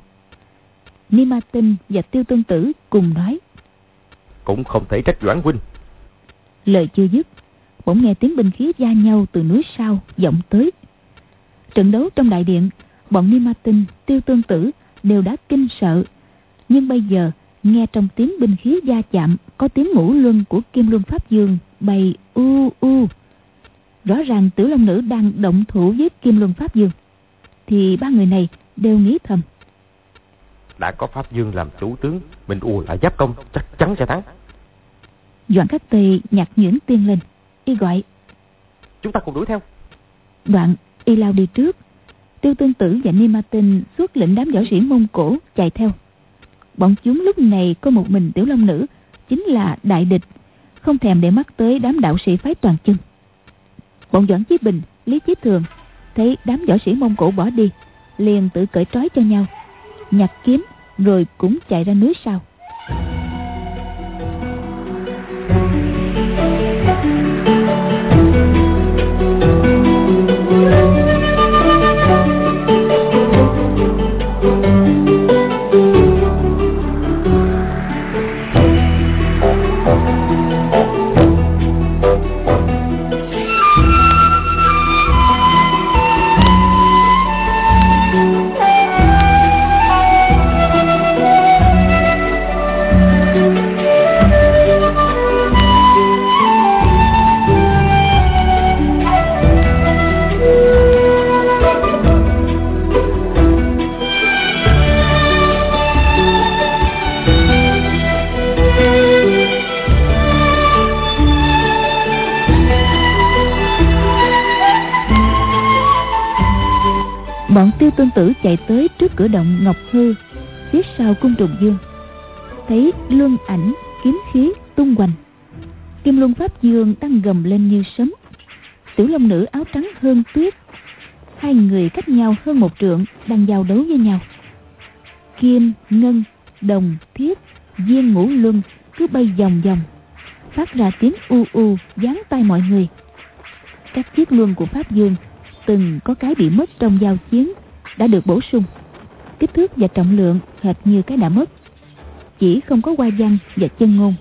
Ni ma tinh và tiêu tương tử cùng nói cũng không thể trách doãn huynh. Lời chưa dứt bỗng nghe tiếng binh khí va nhau từ núi sau vọng tới. Trận đấu trong đại điện bọn ni ma tinh tiêu tương tử đều đã kinh sợ. Nhưng bây giờ nghe trong tiếng binh khí va chạm có tiếng ngũ luân của kim luân pháp dương bay u u. Rõ ràng tử long nữ đang động thủ với kim luân pháp dương thì ba người này đều nghĩ thầm. Đã có pháp dương làm chủ tướng mình ùa lại giáp công chắc chắn sẽ thắng. Doãn khắc tây nhặt nhuyễn tiên lên y gọi chúng ta cùng đuổi theo. Đoạn y lao đi trước. Tiêu tương tử và ni ma tinh xuất lệnh đám võ sĩ mông cổ chạy theo. Bọn chúng lúc này có một mình tiểu long nữ chính là đại địch không thèm để mắt tới đám đạo sĩ phái toàn chân. Bọn doãn chí bình lý chí thường thấy đám võ sĩ mông cổ bỏ đi, liền tự cởi trói cho nhau, nhặt kiếm rồi cũng chạy ra núi sau. Sau cung trùng dương. Thấy luân ảnh, kiếm khí tung hoành. Kim luân pháp dương đang gầm lên như sấm. Tiểu long nữ áo trắng hơn tuyết. Hai người cách nhau hơn một trượng, đang giao đấu với nhau. Kim, ngân, đồng, thiết viên ngũ luân cứ bay vòng vòng, phát ra tiếng u u dán tay mọi người. Các chiếc luân của pháp dương từng có cái bị mất trong giao chiến đã được bổ sung kích thước và trọng lượng hệt như cái đã mất. Chỉ không có qua văn và chân ngôn,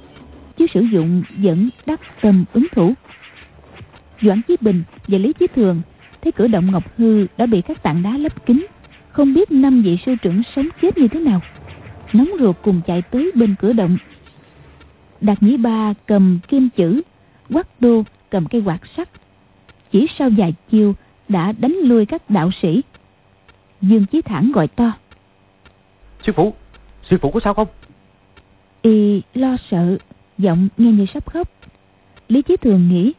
chứ sử dụng vẫn đắc tâm ứng thủ. Doãn chí bình và lý chí thường thấy cửa động ngọc hư đã bị các tảng đá lấp kín, không biết năm vị sư trưởng sống chết như thế nào. Nóng ruột cùng chạy tới bên cửa động. Đạt nhĩ ba cầm kim chữ quắc đô, cầm cây quạt sắt. Chỉ sau vài chiêu đã đánh lui các đạo sĩ. Dương chí thẳng gọi to sư phụ sư phụ có sao không? Y lo sợ giọng nghe như sắp khóc. Lý chí thường nghĩ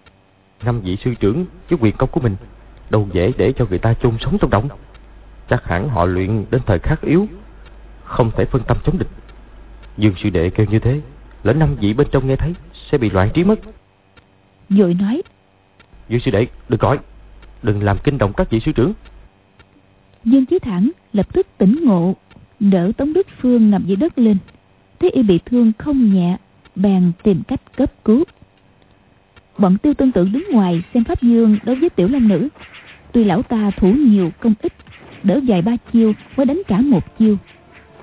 năm vị sư trưởng với quyền công của mình đâu dễ để cho người ta chôn sống trong động. Chắc hẳn họ luyện đến thời khắc yếu không thể phân tâm chống địch. Dương sư đệ kêu như thế lỡ năm vị bên trong nghe thấy sẽ bị loạn trí mất. Rồi nói Dương sư đệ đừng gọi Đừng làm kinh động các vị sư trưởng. Dương Chí Thẳng lập tức tỉnh ngộ Đỡ Tống Đức Phương nằm dưới đất lên. Thấy y bị thương không nhẹ, Bèn tìm cách cấp cứu. Bọn tiêu tương tự đứng ngoài Xem Pháp Dương đối với tiểu long nữ. Tuy lão ta thủ nhiều công ích, Đỡ dài ba chiêu mới đánh trả một chiêu.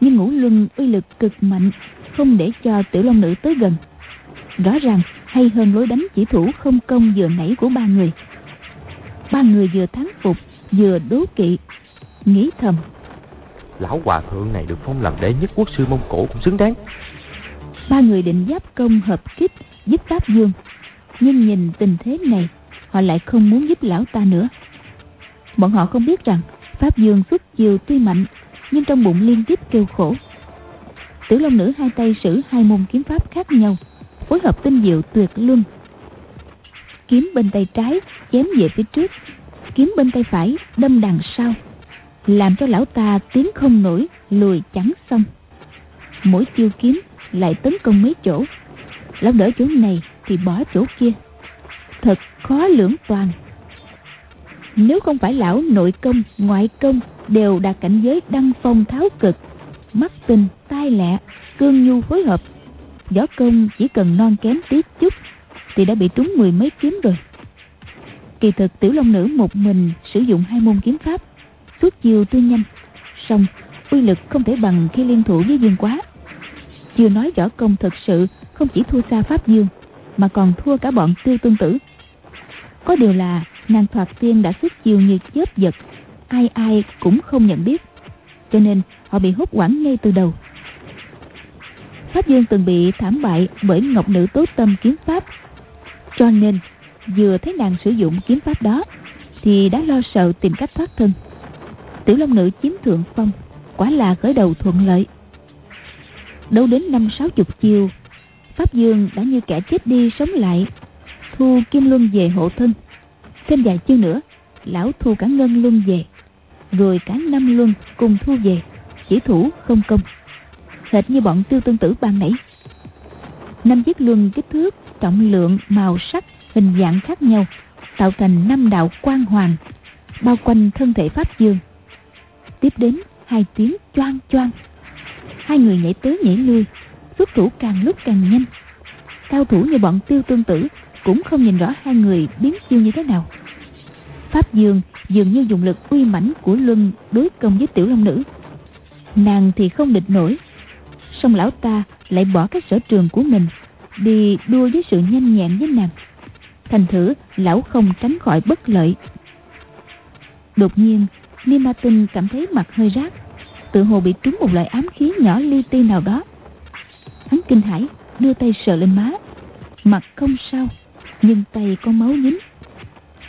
Nhưng ngũ luân uy lực cực mạnh, Không để cho tiểu long nữ tới gần. Rõ ràng, hay hơn lối đánh chỉ thủ không công vừa nãy của ba người. Ba người vừa thắng phục, vừa đố kỵ, nghĩ thầm lão hòa thượng này được phong làm đệ nhất quốc sư mông cổ cũng xứng đáng. Ba người định giáp công hợp kích, giúp pháp dương. Nhưng nhìn tình thế này, họ lại không muốn giúp lão ta nữa. Bọn họ không biết rằng pháp dương xuất chiều tuy mạnh, nhưng trong bụng liên tiếp kêu khổ. Tử long nữ hai tay sử hai môn kiếm pháp khác nhau, phối hợp tinh diệu tuyệt luân. Kiếm bên tay trái chém về phía trước, kiếm bên tay phải đâm đằng sau làm cho lão ta tiến không nổi, lùi chẳng xong. Mỗi chiêu kiếm lại tấn công mấy chỗ. Lão đỡ chỗ này thì bỏ chỗ kia. Thật khó lưỡng toàn. Nếu không phải lão nội công, ngoại công đều đạt cảnh giới đăng phong tháo cực, mắt tinh tai lẹ, cương nhu phối hợp, võ công chỉ cần non kém tí chút thì đã bị trúng mười mấy kiếm rồi. Kỳ thực tiểu long nữ một mình sử dụng hai môn kiếm pháp suốt chiều tuy nhanh song uy lực không thể bằng khi liên thủ với dương quá chưa nói võ công thật sự không chỉ thua xa pháp dương mà còn thua cả bọn tiêu tương tử có điều là nàng thoạt tiên đã xuất chiều như chớp giật ai ai cũng không nhận biết cho nên họ bị hốt quản ngay từ đầu Pháp Dương từng bị thảm bại bởi Ngọc Nữ Tố Tâm kiếm pháp. Cho nên, vừa thấy nàng sử dụng kiếm pháp đó, thì đã lo sợ tìm cách thoát thân. Tiểu Long Nữ chiếm thượng phong, quả là khởi đầu thuận lợi. Đâu đến năm sáu chục chiều, Pháp Dương đã như kẻ chết đi sống lại, thu Kim Luân về hộ thân. Thêm vài chiêu nữa, lão thu cả Ngân Luân về, rồi cả năm Luân cùng thu về, chỉ thủ không công hệt như bọn tiêu tương tử ban nãy năm chiếc luân kích thước trọng lượng màu sắc hình dạng khác nhau tạo thành năm đạo quang hoàng bao quanh thân thể pháp dương tiếp đến, hai tiếng choang choang. Hai người nhảy tới nhảy lui, xuất thủ càng lúc càng nhanh. Cao thủ như bọn tiêu tương tử cũng không nhìn rõ hai người biến chiêu như thế nào. Pháp dương dường như dùng lực uy mãnh của luân đối công với tiểu long nữ. Nàng thì không địch nổi, song lão ta lại bỏ cái sở trường của mình đi đua với sự nhanh nhẹn với nàng. Thành thử lão không tránh khỏi bất lợi. Đột nhiên ni ma tinh cảm thấy mặt hơi rát tự hồ bị trúng một loại ám khí nhỏ li ti nào đó. Hắn kinh hãi, đưa tay sờ lên má. Mặt không sao, nhưng tay có máu dính.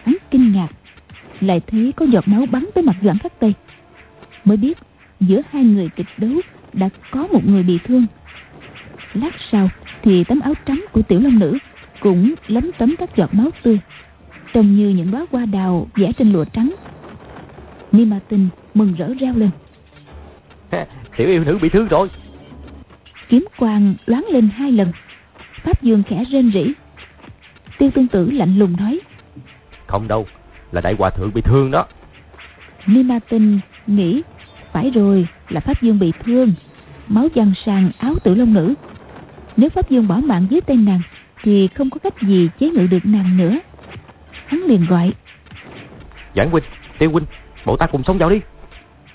Hắn kinh ngạc, lại thấy có giọt máu bắn tới mặt doãn khắc tây. Mới biết, giữa hai người kịch đấu đã có một người bị thương. Lát sau thì tấm áo trắng của tiểu long nữ cũng lấm tấm các giọt máu tươi. Trông như những đóa hoa đào vẽ trên lụa trắng ni ma tinh mừng rỡ reo lên. Tiểu yêu nữ bị thương rồi. Kiếm quang loáng lên hai lần. Pháp dương khẽ rên rỉ. Tiêu tương tử lạnh lùng nói. Không đâu là đại hòa thượng bị thương đó. Ni ma tinh nghĩ phải rồi là pháp dương bị thương. Máu văng sang áo tử long nữ. Nếu pháp dương bỏ mạng dưới tay nàng thì không có cách gì chế ngự được nàng nữa. Hắn liền gọi. Giảng huynh tiêu huynh bộ ta cùng sống vào đi.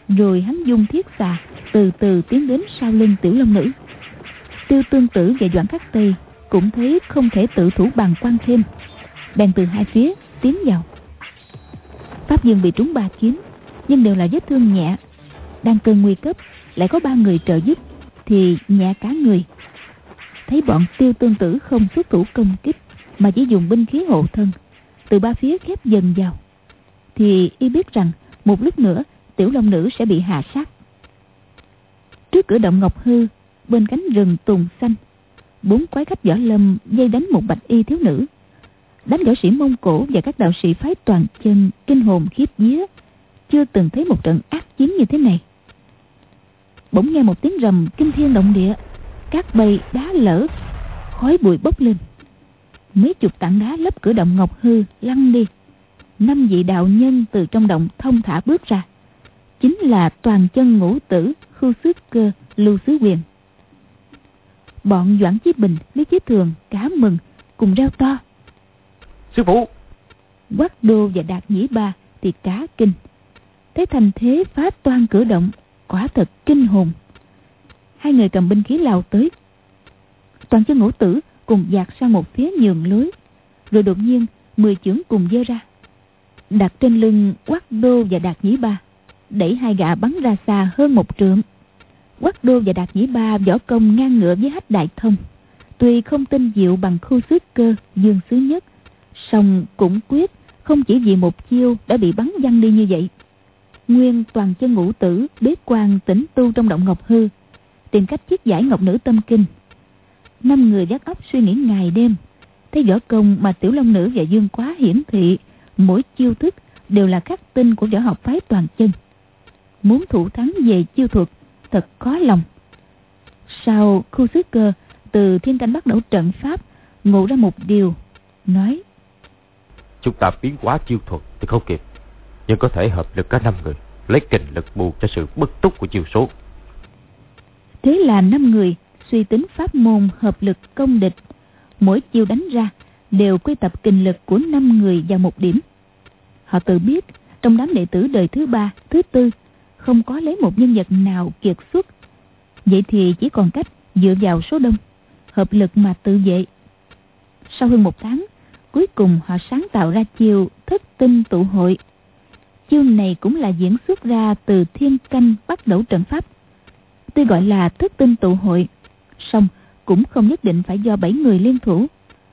Rồi hắn dung thiết xà, từ từ tiến đến sau lưng tiểu long nữ. Tiêu tương tử và doãn khắc tây cũng thấy không thể tự thủ bằng quan thêm. Bèn từ hai phía tiến vào. Pháp dương bị trúng ba kiếm, nhưng đều là vết thương nhẹ. Đang cơn nguy cấp, lại có ba người trợ giúp, thì nhẹ cả người. Thấy bọn tiêu tương tử không xuất thủ công kích, mà chỉ dùng binh khí hộ thân, từ ba phía khép dần vào. Thì y biết rằng một lúc nữa, tiểu long nữ sẽ bị hạ sát. Trước cửa động ngọc hư, bên cánh rừng tùng xanh, bốn quái khách võ lâm dây đánh một bạch y thiếu nữ. Đánh võ sĩ mông cổ và các đạo sĩ phái toàn chân kinh hồn khiếp vía, chưa từng thấy một trận ác chiến như thế này. Bỗng nghe một tiếng rầm kinh thiên động địa, các bầy đá lở, khói bụi bốc lên. Mấy chục tảng đá lấp cửa động ngọc hư lăn đi năm vị đạo nhân từ trong động thông thả bước ra. Chính là toàn chân ngũ tử khu xước cơ lưu xứ quyền. Bọn doãn chí bình lý chí thường cá mừng cùng reo to. Sư phụ! Quát đô và đạt nhĩ ba thì cá kinh. Thấy thành thế phá toan cửa động quả thật kinh hồn. Hai người cầm binh khí lao tới. Toàn chân ngũ tử cùng dạt sang một phía nhường lưới rồi đột nhiên mười chưởng cùng dơ ra đặt trên lưng Quắc đô và đạt nhĩ ba. Đẩy hai gã bắn ra xa hơn một trượng. Quắc đô và đạt nhĩ ba võ công ngang ngửa với hách đại thông. Tuy không tin diệu bằng khu xứ cơ, dương xứ nhất, song cũng quyết không chỉ vì một chiêu đã bị bắn văng đi như vậy. Nguyên toàn chân ngũ tử, bế quan tĩnh tu trong động ngọc hư, tìm cách chiết giải ngọc nữ tâm kinh. Năm người vắt óc suy nghĩ ngày đêm, thấy võ công mà tiểu long nữ và dương quá hiển thị mỗi chiêu thức đều là khắc tinh của võ học phái toàn chân. Muốn thủ thắng về chiêu thuật thật khó lòng. Sau khu xứ cơ từ thiên canh bắt đầu trận pháp ngộ ra một điều nói chúng ta biến hóa chiêu thuật thì không kịp nhưng có thể hợp lực cả năm người lấy kình lực bù cho sự bất túc của chiêu số. Thế là năm người suy tính pháp môn hợp lực công địch mỗi chiêu đánh ra đều quy tập kình lực của năm người vào một điểm họ tự biết, trong đám đệ tử đời thứ ba, thứ tư, không có lấy một nhân vật nào kiệt xuất. Vậy thì chỉ còn cách dựa vào số đông, hợp lực mà tự vệ. Sau hơn một tháng, cuối cùng họ sáng tạo ra chiêu thất tinh tụ hội. Chiêu này cũng là diễn xuất ra từ thiên canh bắt đầu trận pháp, tuy gọi là thất tinh tụ hội, song cũng không nhất định phải do bảy người liên thủ,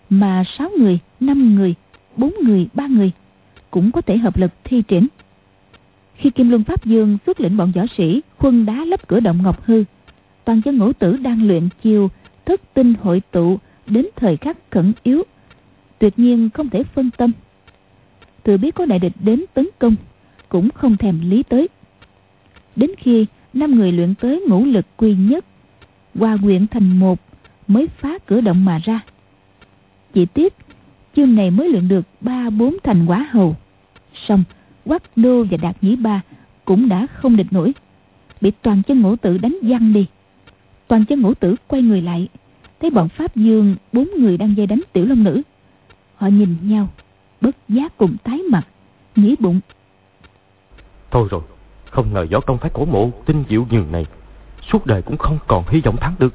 mà sáu người, năm người, bốn người, ba người cũng có thể hợp lực thi triển. Khi kim luân pháp dương xuất lĩnh bọn võ sĩ khuân đá lấp cửa động ngọc hư, toàn dân ngũ tử đang luyện chiêu, thất tinh hội tụ đến thời khắc khẩn yếu, tuyệt nhiên không thể phân tâm. Tự biết có đại địch đến tấn công, cũng không thèm lý tới. Đến khi năm người luyện tới ngũ lực quy nhất hòa quyện thành một mới phá cửa động mà ra. Chỉ tiếc chương này mới luyện được ba bốn thành quả hầu xong quắc đô và đạt nhĩ ba cũng đã không địch nổi. Bị toàn chân ngũ tử đánh văng đi. Toàn chân ngũ tử quay người lại thấy bọn pháp dương bốn người đang dây đánh tiểu long nữ. Họ nhìn nhau bất giác cùng tái mặt nghĩ bụng. Thôi rồi không ngờ võ công phái cổ mộ tinh diệu nhường này suốt đời cũng không còn hy vọng thắng được.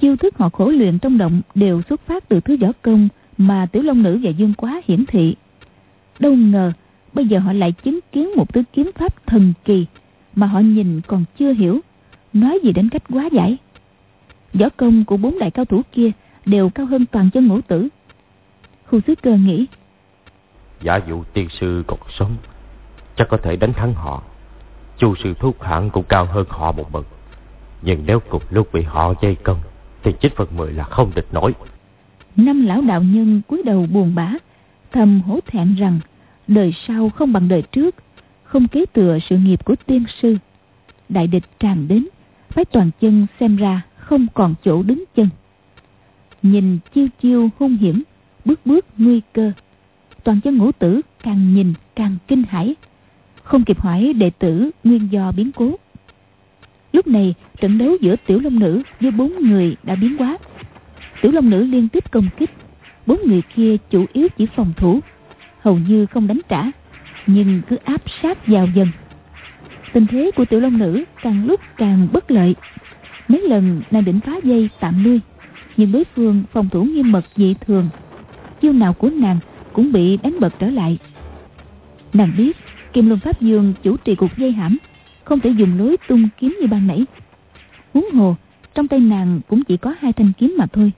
Chiêu thức họ khổ luyện trong động đều xuất phát từ thứ võ công mà tiểu long nữ và dương quá hiển thị đâu ngờ bây giờ họ lại chứng kiến một thứ kiếm pháp thần kỳ mà họ nhìn còn chưa hiểu. Nói gì đến cách quá giải? Võ công của bốn đại cao thủ kia đều cao hơn toàn chân ngũ tử. Khu xứ cơ nghĩ giả dụ tiên sư còn sống chắc có thể đánh thắng họ. Chu sư thúc hẳn cũng cao hơn họ một bậc. Nhưng nếu cùng lúc bị họ dây công thì chín phần mười là không địch nổi. Năm lão đạo nhân cúi đầu buồn bã thầm hổ thẹn rằng đời sau không bằng đời trước, không kế thừa sự nghiệp của tiên sư. Đại địch tràn đến, phái toàn chân xem ra không còn chỗ đứng chân. Nhìn chiêu chiêu hung hiểm, bước bước nguy cơ, toàn chân ngũ tử càng nhìn càng kinh hãi. Không kịp hỏi đệ tử nguyên do biến cố. Lúc này, trận đấu giữa tiểu long nữ với bốn người đã biến hóa. Tiểu long nữ liên tiếp công kích, bốn người kia chủ yếu chỉ phòng thủ hầu như không đánh trả, nhưng cứ áp sát vào dần. Tình thế của tiểu long nữ càng lúc càng bất lợi. Mấy lần nàng định phá dây tạm nuôi nhưng đối phương phòng thủ nghiêm mật dị thường. Chiêu nào của nàng cũng bị đánh bật trở lại. Nàng biết kim luân pháp dương chủ trì cuộc dây hãm, không thể dùng lối tung kiếm như ban nãy. Huống hồ, trong tay nàng cũng chỉ có hai thanh kiếm mà thôi.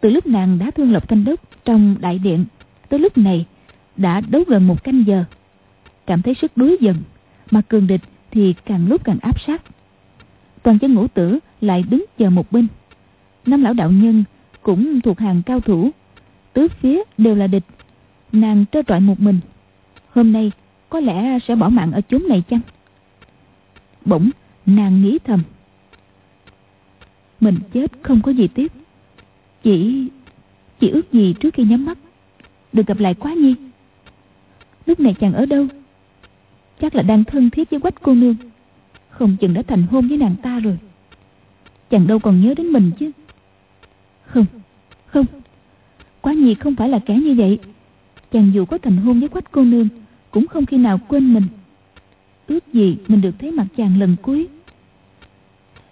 Từ lúc nàng đã thương lập thanh đốc trong đại điện tới lúc này đã đấu gần một canh giờ. Cảm thấy sức đuối dần, mà cường địch thì càng lúc càng áp sát. Toàn chân ngũ tử lại đứng chờ một bên. Năm lão đạo nhân cũng thuộc hàng cao thủ, tứ phía đều là địch. Nàng trơ trọi một mình. Hôm nay có lẽ sẽ bỏ mạng ở chốn này chăng? Bỗng nàng nghĩ thầm. Mình chết không có gì tiếp chỉ chỉ ước gì trước khi nhắm mắt được gặp lại quá nhi. Lúc này chàng ở đâu? Chắc là đang thân thiết với quách cô nương. Không chừng đã thành hôn với nàng ta rồi. Chàng đâu còn nhớ đến mình chứ? Không không. Quá nhi không phải là kẻ như vậy. Chàng dù có thành hôn với quách cô nương, cũng không khi nào quên mình. Ước gì mình được thấy mặt chàng lần cuối.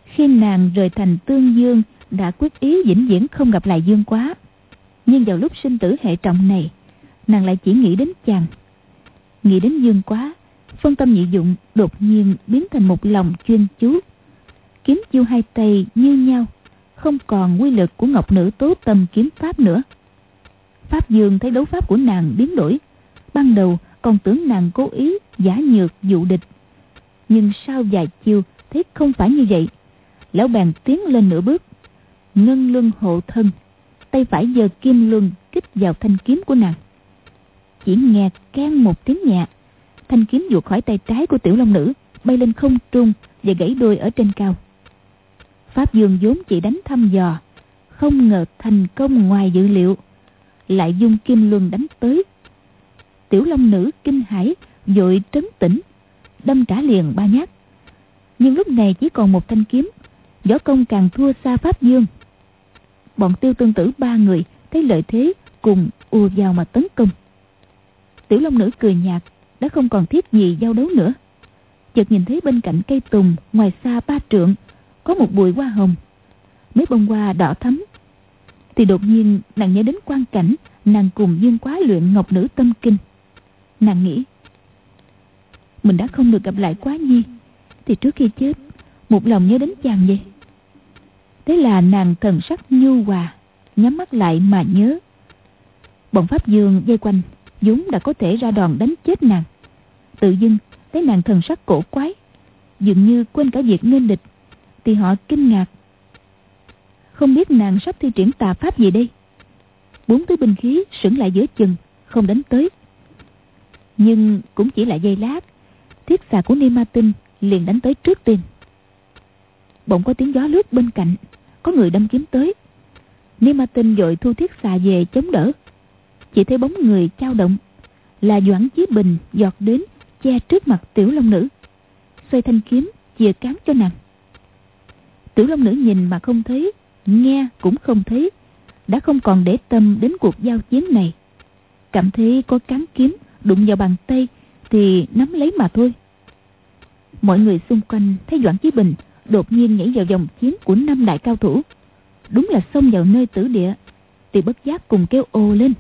Khi nàng rời thành tương dương, đã quyết ý vĩnh viễn không gặp lại dương quá nhưng vào lúc sinh tử hệ trọng này, nàng lại chỉ nghĩ đến chàng. Nghĩ đến dương quá, phân tâm nhị dụng đột nhiên biến thành một lòng chuyên chú. Kiếm chiêu hai tay như nhau, không còn quy lực của ngọc nữ tố tâm kiếm pháp nữa. Pháp dương thấy đấu pháp của nàng biến đổi, ban đầu còn tưởng nàng cố ý giả nhược dụ địch. Nhưng sau vài chiêu thấy không phải như vậy, lão bèn tiến lên nửa bước, ngân luân hộ thân tay phải giơ kim luân kích vào thanh kiếm của nàng. Chỉ nghe keng một tiếng nhẹ, thanh kiếm vụt khỏi tay trái của tiểu long nữ, bay lên không trung và gãy đôi ở trên cao. Pháp dương vốn chỉ đánh thăm dò, không ngờ thành công ngoài dự liệu, lại dung kim luân đánh tới. Tiểu long nữ kinh hãi, vội trấn tĩnh, đâm trả liền ba nhát. Nhưng lúc này chỉ còn một thanh kiếm, võ công càng thua xa pháp dương bọn tiêu tương tử ba người thấy lợi thế cùng ùa vào mà tấn công. Tiểu long nữ cười nhạt, đã không còn thiết gì giao đấu nữa. Chợt nhìn thấy bên cạnh cây tùng, ngoài xa ba trượng, có một bụi hoa hồng. Mấy bông hoa đỏ thắm. Thì đột nhiên, nàng nhớ đến quan cảnh, nàng cùng dương quá luyện ngọc nữ tâm kinh. Nàng nghĩ, mình đã không được gặp lại quá nhi, thì trước khi chết, một lòng nhớ đến chàng vậy? Thế là nàng thần sắc nhu hòa, nhắm mắt lại mà nhớ. Bọn pháp dương dây quanh, vốn đã có thể ra đòn đánh chết nàng. Tự dưng, thấy nàng thần sắc cổ quái, dường như quên cả việc nên địch, thì họ kinh ngạc. Không biết nàng sắp thi triển tà pháp gì đây? Bốn thứ binh khí sững lại giữa chừng, không đánh tới. Nhưng cũng chỉ là giây lát, thiết xà của ni ma tinh liền đánh tới trước tiên bỗng có tiếng gió lướt bên cạnh. Có người đâm kiếm tới. Ni ma tinh vội thu thiết xà về chống đỡ. Chỉ thấy bóng người trao động. Là doãn chí bình giọt đến che trước mặt tiểu long nữ. Xoay thanh kiếm, chìa cán cho nàng. Tiểu long nữ nhìn mà không thấy, nghe cũng không thấy. Đã không còn để tâm đến cuộc giao chiến này. Cảm thấy có cán kiếm đụng vào bàn tay thì nắm lấy mà thôi. Mọi người xung quanh thấy doãn chí bình đột nhiên nhảy vào dòng chiến của năm đại cao thủ. Đúng là xông vào nơi tử địa, thì bất giác cùng kêu ô lên.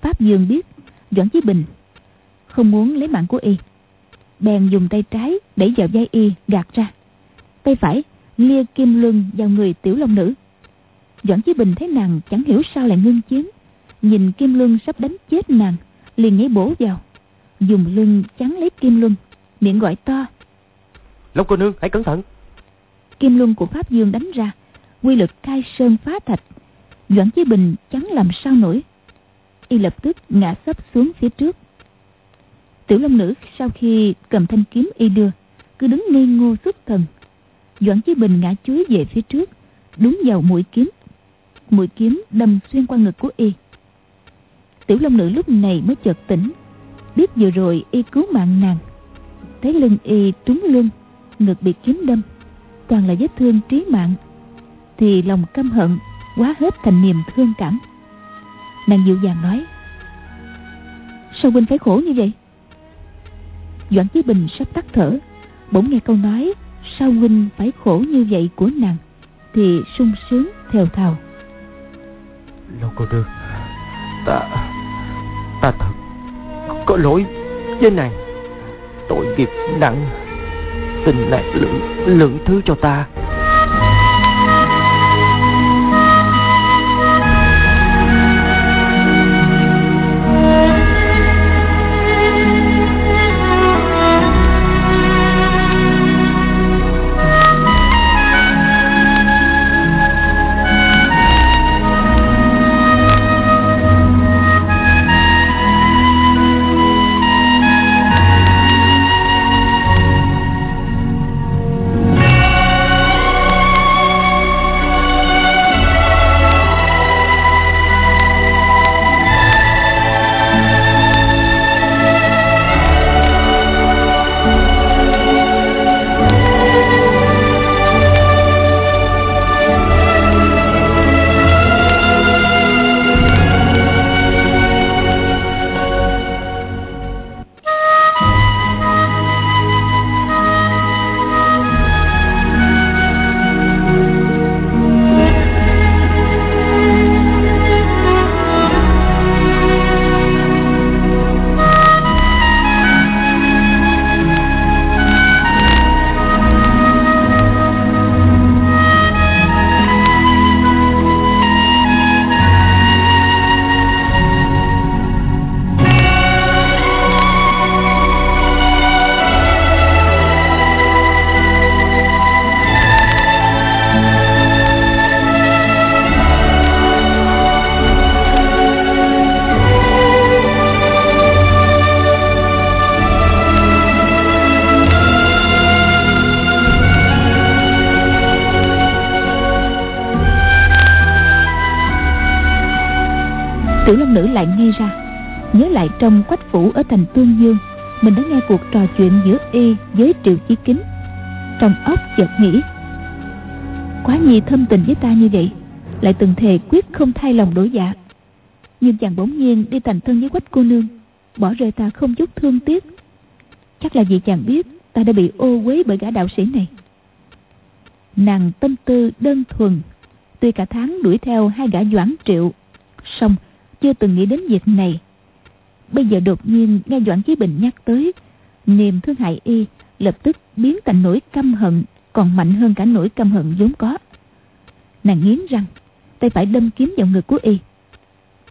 Pháp dương biết doãn chí bình, không muốn lấy mạng của y. Bèn dùng tay trái đẩy vào vai y gạt ra. Tay phải lia kim luân vào người tiểu long nữ. Doãn chí bình thấy nàng chẳng hiểu sao lại ngưng chiến. Nhìn kim luân sắp đánh chết nàng, liền nhảy bổ vào. Dùng lưng chắn lấy kim luân, miệng gọi to. Long cô nương, hãy cẩn thận kim luân của pháp dương đánh ra, quy lực khai sơn phá thạch, doãn chí bình chẳng làm sao nổi. Y lập tức ngã sấp xuống phía trước. Tiểu long nữ sau khi cầm thanh kiếm y đưa, cứ đứng ngây ngô xuất thần. Doãn chí bình ngã chuối về phía trước, đúng vào mũi kiếm. Mũi kiếm đâm xuyên qua ngực của y. Tiểu long nữ lúc này mới chợt tỉnh, biết vừa rồi y cứu mạng nàng. Thấy lưng y trúng lưng ngực bị kiếm đâm toàn là vết thương trí mạng, thì lòng căm hận quá hết thành niềm thương cảm. Nàng dịu dàng nói, sao huynh phải khổ như vậy? Doãn chí bình sắp tắt thở, bỗng nghe câu nói, sao huynh phải khổ như vậy? của nàng, thì sung sướng thều thào. Lâu cô nương ta ta thật có lỗi với nàng. Tội nghiệp nặng tình này lượng lượng thứ cho ta. Cuộc trò chuyện giữa y với triệu chí kính. Trong óc chợt nghĩ, quá nhi thâm tình với ta như vậy, lại từng thề quyết không thay lòng đổi dạ. Nhưng chàng bỗng nhiên đi thành thân với quách cô nương, bỏ rơi ta không chút thương tiếc. Chắc là vì chàng biết ta đã bị ô quế bởi gã đạo sĩ này. Nàng tâm tư đơn thuần, tuy cả tháng đuổi theo hai gã doãn triệu, song chưa từng nghĩ đến việc này. Bây giờ đột nhiên nghe doãn chí bình nhắc tới niềm thương hại y lập tức biến thành nỗi căm hận, còn mạnh hơn cả nỗi căm hận vốn có. Nàng nghiến răng, tay phải đâm kiếm vào ngực của y.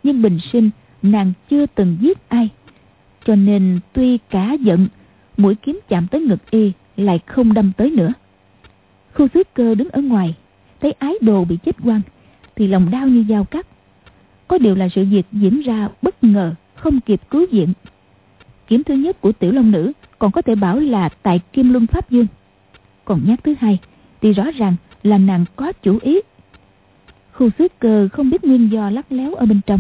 Nhưng bình sinh, nàng chưa từng giết ai. Cho nên tuy cả giận, mũi kiếm chạm tới ngực y lại không đâm tới nữa. Khu xứ cơ đứng ở ngoài, thấy ái đồ bị chết quăng, thì lòng đau như dao cắt. Có điều là sự việc diễn ra bất ngờ, không kịp cứu viện. Kiếm thứ nhất của tiểu long nữ còn có thể bảo là tại kim luân pháp dương. Còn nhát thứ hai, thì rõ ràng là nàng có chủ ý. Khu xứ cơ không biết nguyên do lắc léo ở bên trong.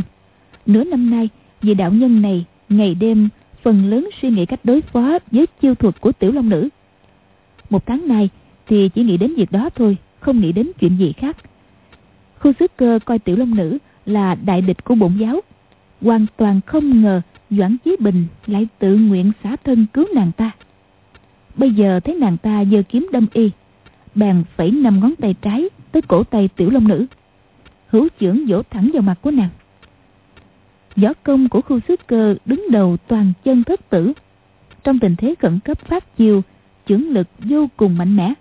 Nửa năm nay, vị đạo nhân này ngày đêm phần lớn suy nghĩ cách đối phó với chiêu thuật của tiểu long nữ. Một tháng nay thì chỉ nghĩ đến việc đó thôi, không nghĩ đến chuyện gì khác. Khu xứ cơ coi tiểu long nữ là đại địch của bổn giáo, hoàn toàn không ngờ doãn chí bình lại tự nguyện xả thân cứu nàng ta. Bây giờ thấy nàng ta giơ kiếm đâm y, bèn phẩy năm ngón tay trái tới cổ tay tiểu long nữ. Hữu chưởng vỗ thẳng vào mặt của nàng. Võ công của khu xứ cơ đứng đầu toàn chân thất tử. Trong tình thế khẩn cấp phát chiêu, chưởng lực vô cùng mạnh mẽ.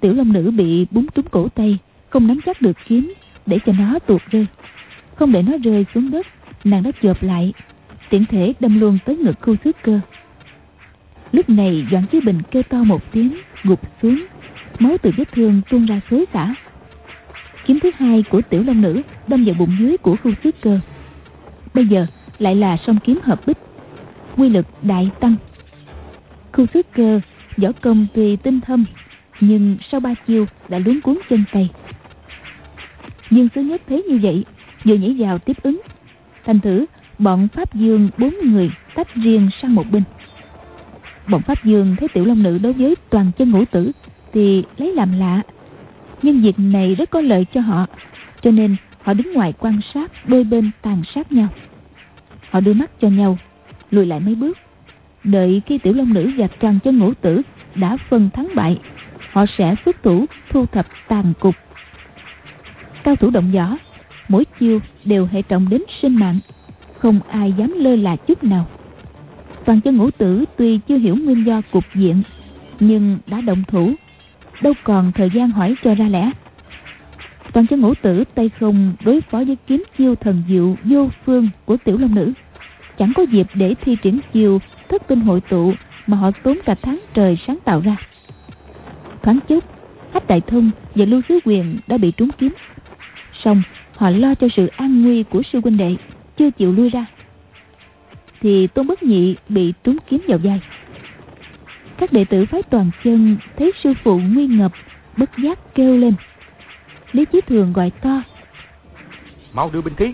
Tiểu long nữ bị búng trúng cổ tay, không nắm chắc được kiếm để cho nó tuột rơi. Không để nó rơi xuống đất, nàng đã chộp lại tiện thể đâm luôn tới ngực khu xứ cơ. Lúc này, doãn chí bình kêu to một tiếng, gục xuống. Máu từ vết thương tuôn ra xối xả. Kiếm thứ hai của tiểu long nữ đâm vào bụng dưới của khu xứ cơ. Bây giờ lại là song kiếm hợp bích. Quy lực đại tăng. Khu xứ cơ, võ công tùy tinh thâm, nhưng sau ba chiêu đã luống cuốn chân tay. Dương sứ nhất thấy như vậy, vừa nhảy vào tiếp ứng. Thành thử bọn pháp dương, bốn người, tách riêng sang một bên. Bọn pháp dương thấy tiểu long nữ đối với toàn chân ngũ tử thì lấy làm lạ. Nhưng việc này rất có lợi cho họ, cho nên họ đứng ngoài quan sát, đôi bên tàn sát nhau. Họ đưa mắt cho nhau, lùi lại mấy bước. Đợi khi tiểu long nữ và toàn chân ngũ tử đã phân thắng bại, họ sẽ xuất thủ thu thập tàn cục. Cao thủ động võ, mỗi chiêu đều hệ trọng đến sinh mạng không ai dám lơ là chút nào. Toàn chân ngũ tử tuy chưa hiểu nguyên do cục diện, nhưng đã động thủ. Đâu còn thời gian hỏi cho ra lẽ. Toàn chân ngũ tử tay không đối phó với kiếm chiêu thần diệu vô phương của tiểu long nữ. Chẳng có dịp để thi triển chiêu thất tinh hội tụ mà họ tốn cả tháng trời sáng tạo ra. Thoáng chốc, hách đại thông và lưu sứ quyền đã bị trúng kiếm. Xong, họ lo cho sự an nguy của sư huynh đệ chưa chịu lui ra thì tôn bất nhị bị trúng kiếm vào vai. Các đệ tử phái toàn chân thấy sư phụ nguy ngập bất giác kêu lên. Lý chí thường gọi to. Mau đưa binh khí.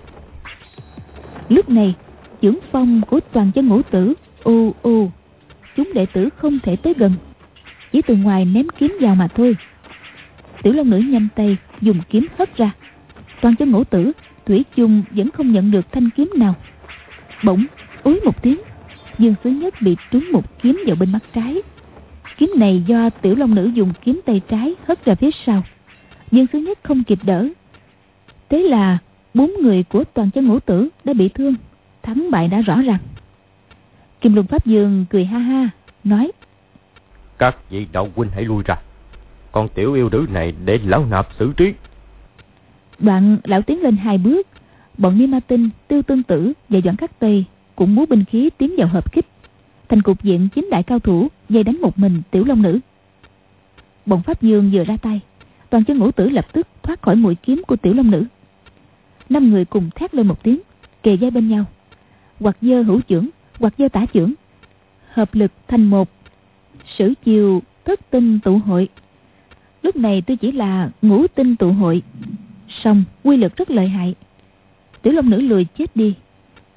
Lúc này dưỡng phong của toàn chân ngũ tử u u chúng đệ tử không thể tới gần chỉ từ ngoài ném kiếm vào mà thôi. Tiểu long nữ nhanh tay dùng kiếm hất ra. Toàn chân ngũ tử thủy chung vẫn không nhận được thanh kiếm nào. Bỗng úi một tiếng, dương sứ nhất bị trúng một kiếm vào bên mắt trái. Kiếm này do tiểu long nữ dùng kiếm tay trái hất ra phía sau. Dương sứ nhất không kịp đỡ. Thế là bốn người của toàn chân ngũ tử đã bị thương, thắng bại đã rõ ràng. Kim luân pháp dương cười ha ha, nói, các vị đạo huynh hãy lui ra. Con tiểu yêu nữ này để lão nạp xử trí đoạn lão tiến lên hai bước. Bọn ni ma tinh, tiêu tương tử và doãn khắc tây cũng múa binh khí tiến vào hợp kích. Thành cục diện chính đại cao thủ dây đánh một mình tiểu long nữ. Bọn pháp dương vừa ra tay, toàn chân ngũ tử lập tức thoát khỏi mũi kiếm của tiểu long nữ. Năm người cùng thét lên một tiếng, kề dây bên nhau. Hoặc dơ hữu trưởng, hoặc dơ tả trưởng. Hợp lực thành một. Sử chiều thất tinh tụ hội. Lúc này tôi chỉ là ngũ tinh tụ hội song quy lực rất lợi hại. Tiểu long nữ lười chết đi.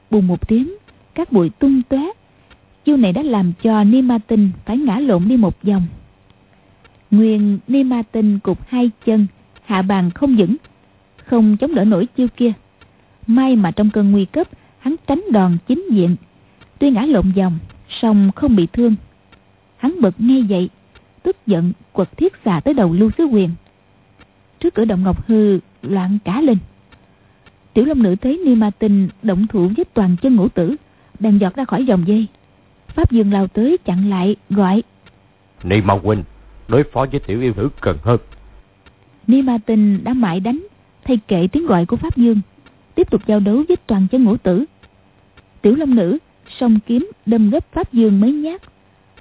Bùng một tiếng, các bụi tung tóe. Chiêu này đã làm cho ni ma tinh phải ngã lộn đi một vòng. Nguyên ni ma tinh cục hai chân, hạ bàn không vững, không chống đỡ nổi chiêu kia. May mà trong cơn nguy cấp, hắn tránh đòn chính diện. Tuy ngã lộn vòng, song không bị thương. Hắn bật ngay dậy, tức giận, quật thiết xà tới đầu lưu sứ quyền trước cửa động ngọc hư loạn cả lên. Tiểu long nữ thấy ni ma tinh động thủ với toàn chân ngũ tử đang giọt ra khỏi dòng dây. Pháp dương lao tới chặn lại gọi ni ma huynh đối phó với tiểu yêu nữ cần hơn. Ni ma tinh đã mãi đánh thay kệ tiếng gọi của pháp dương tiếp tục giao đấu với toàn chân ngũ tử. Tiểu long nữ song kiếm đâm gấp pháp dương mấy nhát.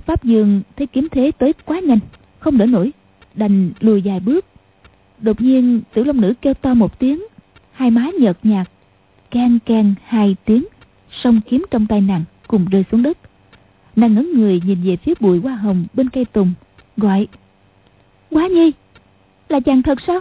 Pháp dương thấy kiếm thế tới quá nhanh không đỡ nổi đành lùi vài bước đột nhiên, tiểu long nữ kêu to một tiếng, hai má nhợt nhạt can can hai tiếng, song kiếm trong tay nàng cùng rơi xuống đất. Nàng ngấn người nhìn về phía bụi hoa hồng bên cây tùng, gọi, quá nhi, là chàng thật sao?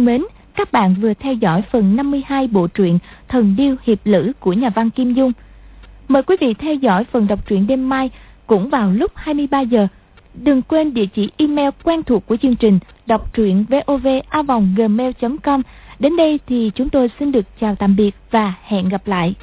Thân mến, các bạn vừa theo dõi phần 52 bộ truyện Thần Điêu Hiệp Lữ của nhà văn Kim Dung. Mời quý vị theo dõi phần đọc truyện đêm mai cũng vào lúc 23 giờ. Đừng quên địa chỉ email quen thuộc của chương trình đọc truyện vovavonggmail.com. Đến đây thì chúng tôi xin được chào tạm biệt và hẹn gặp lại.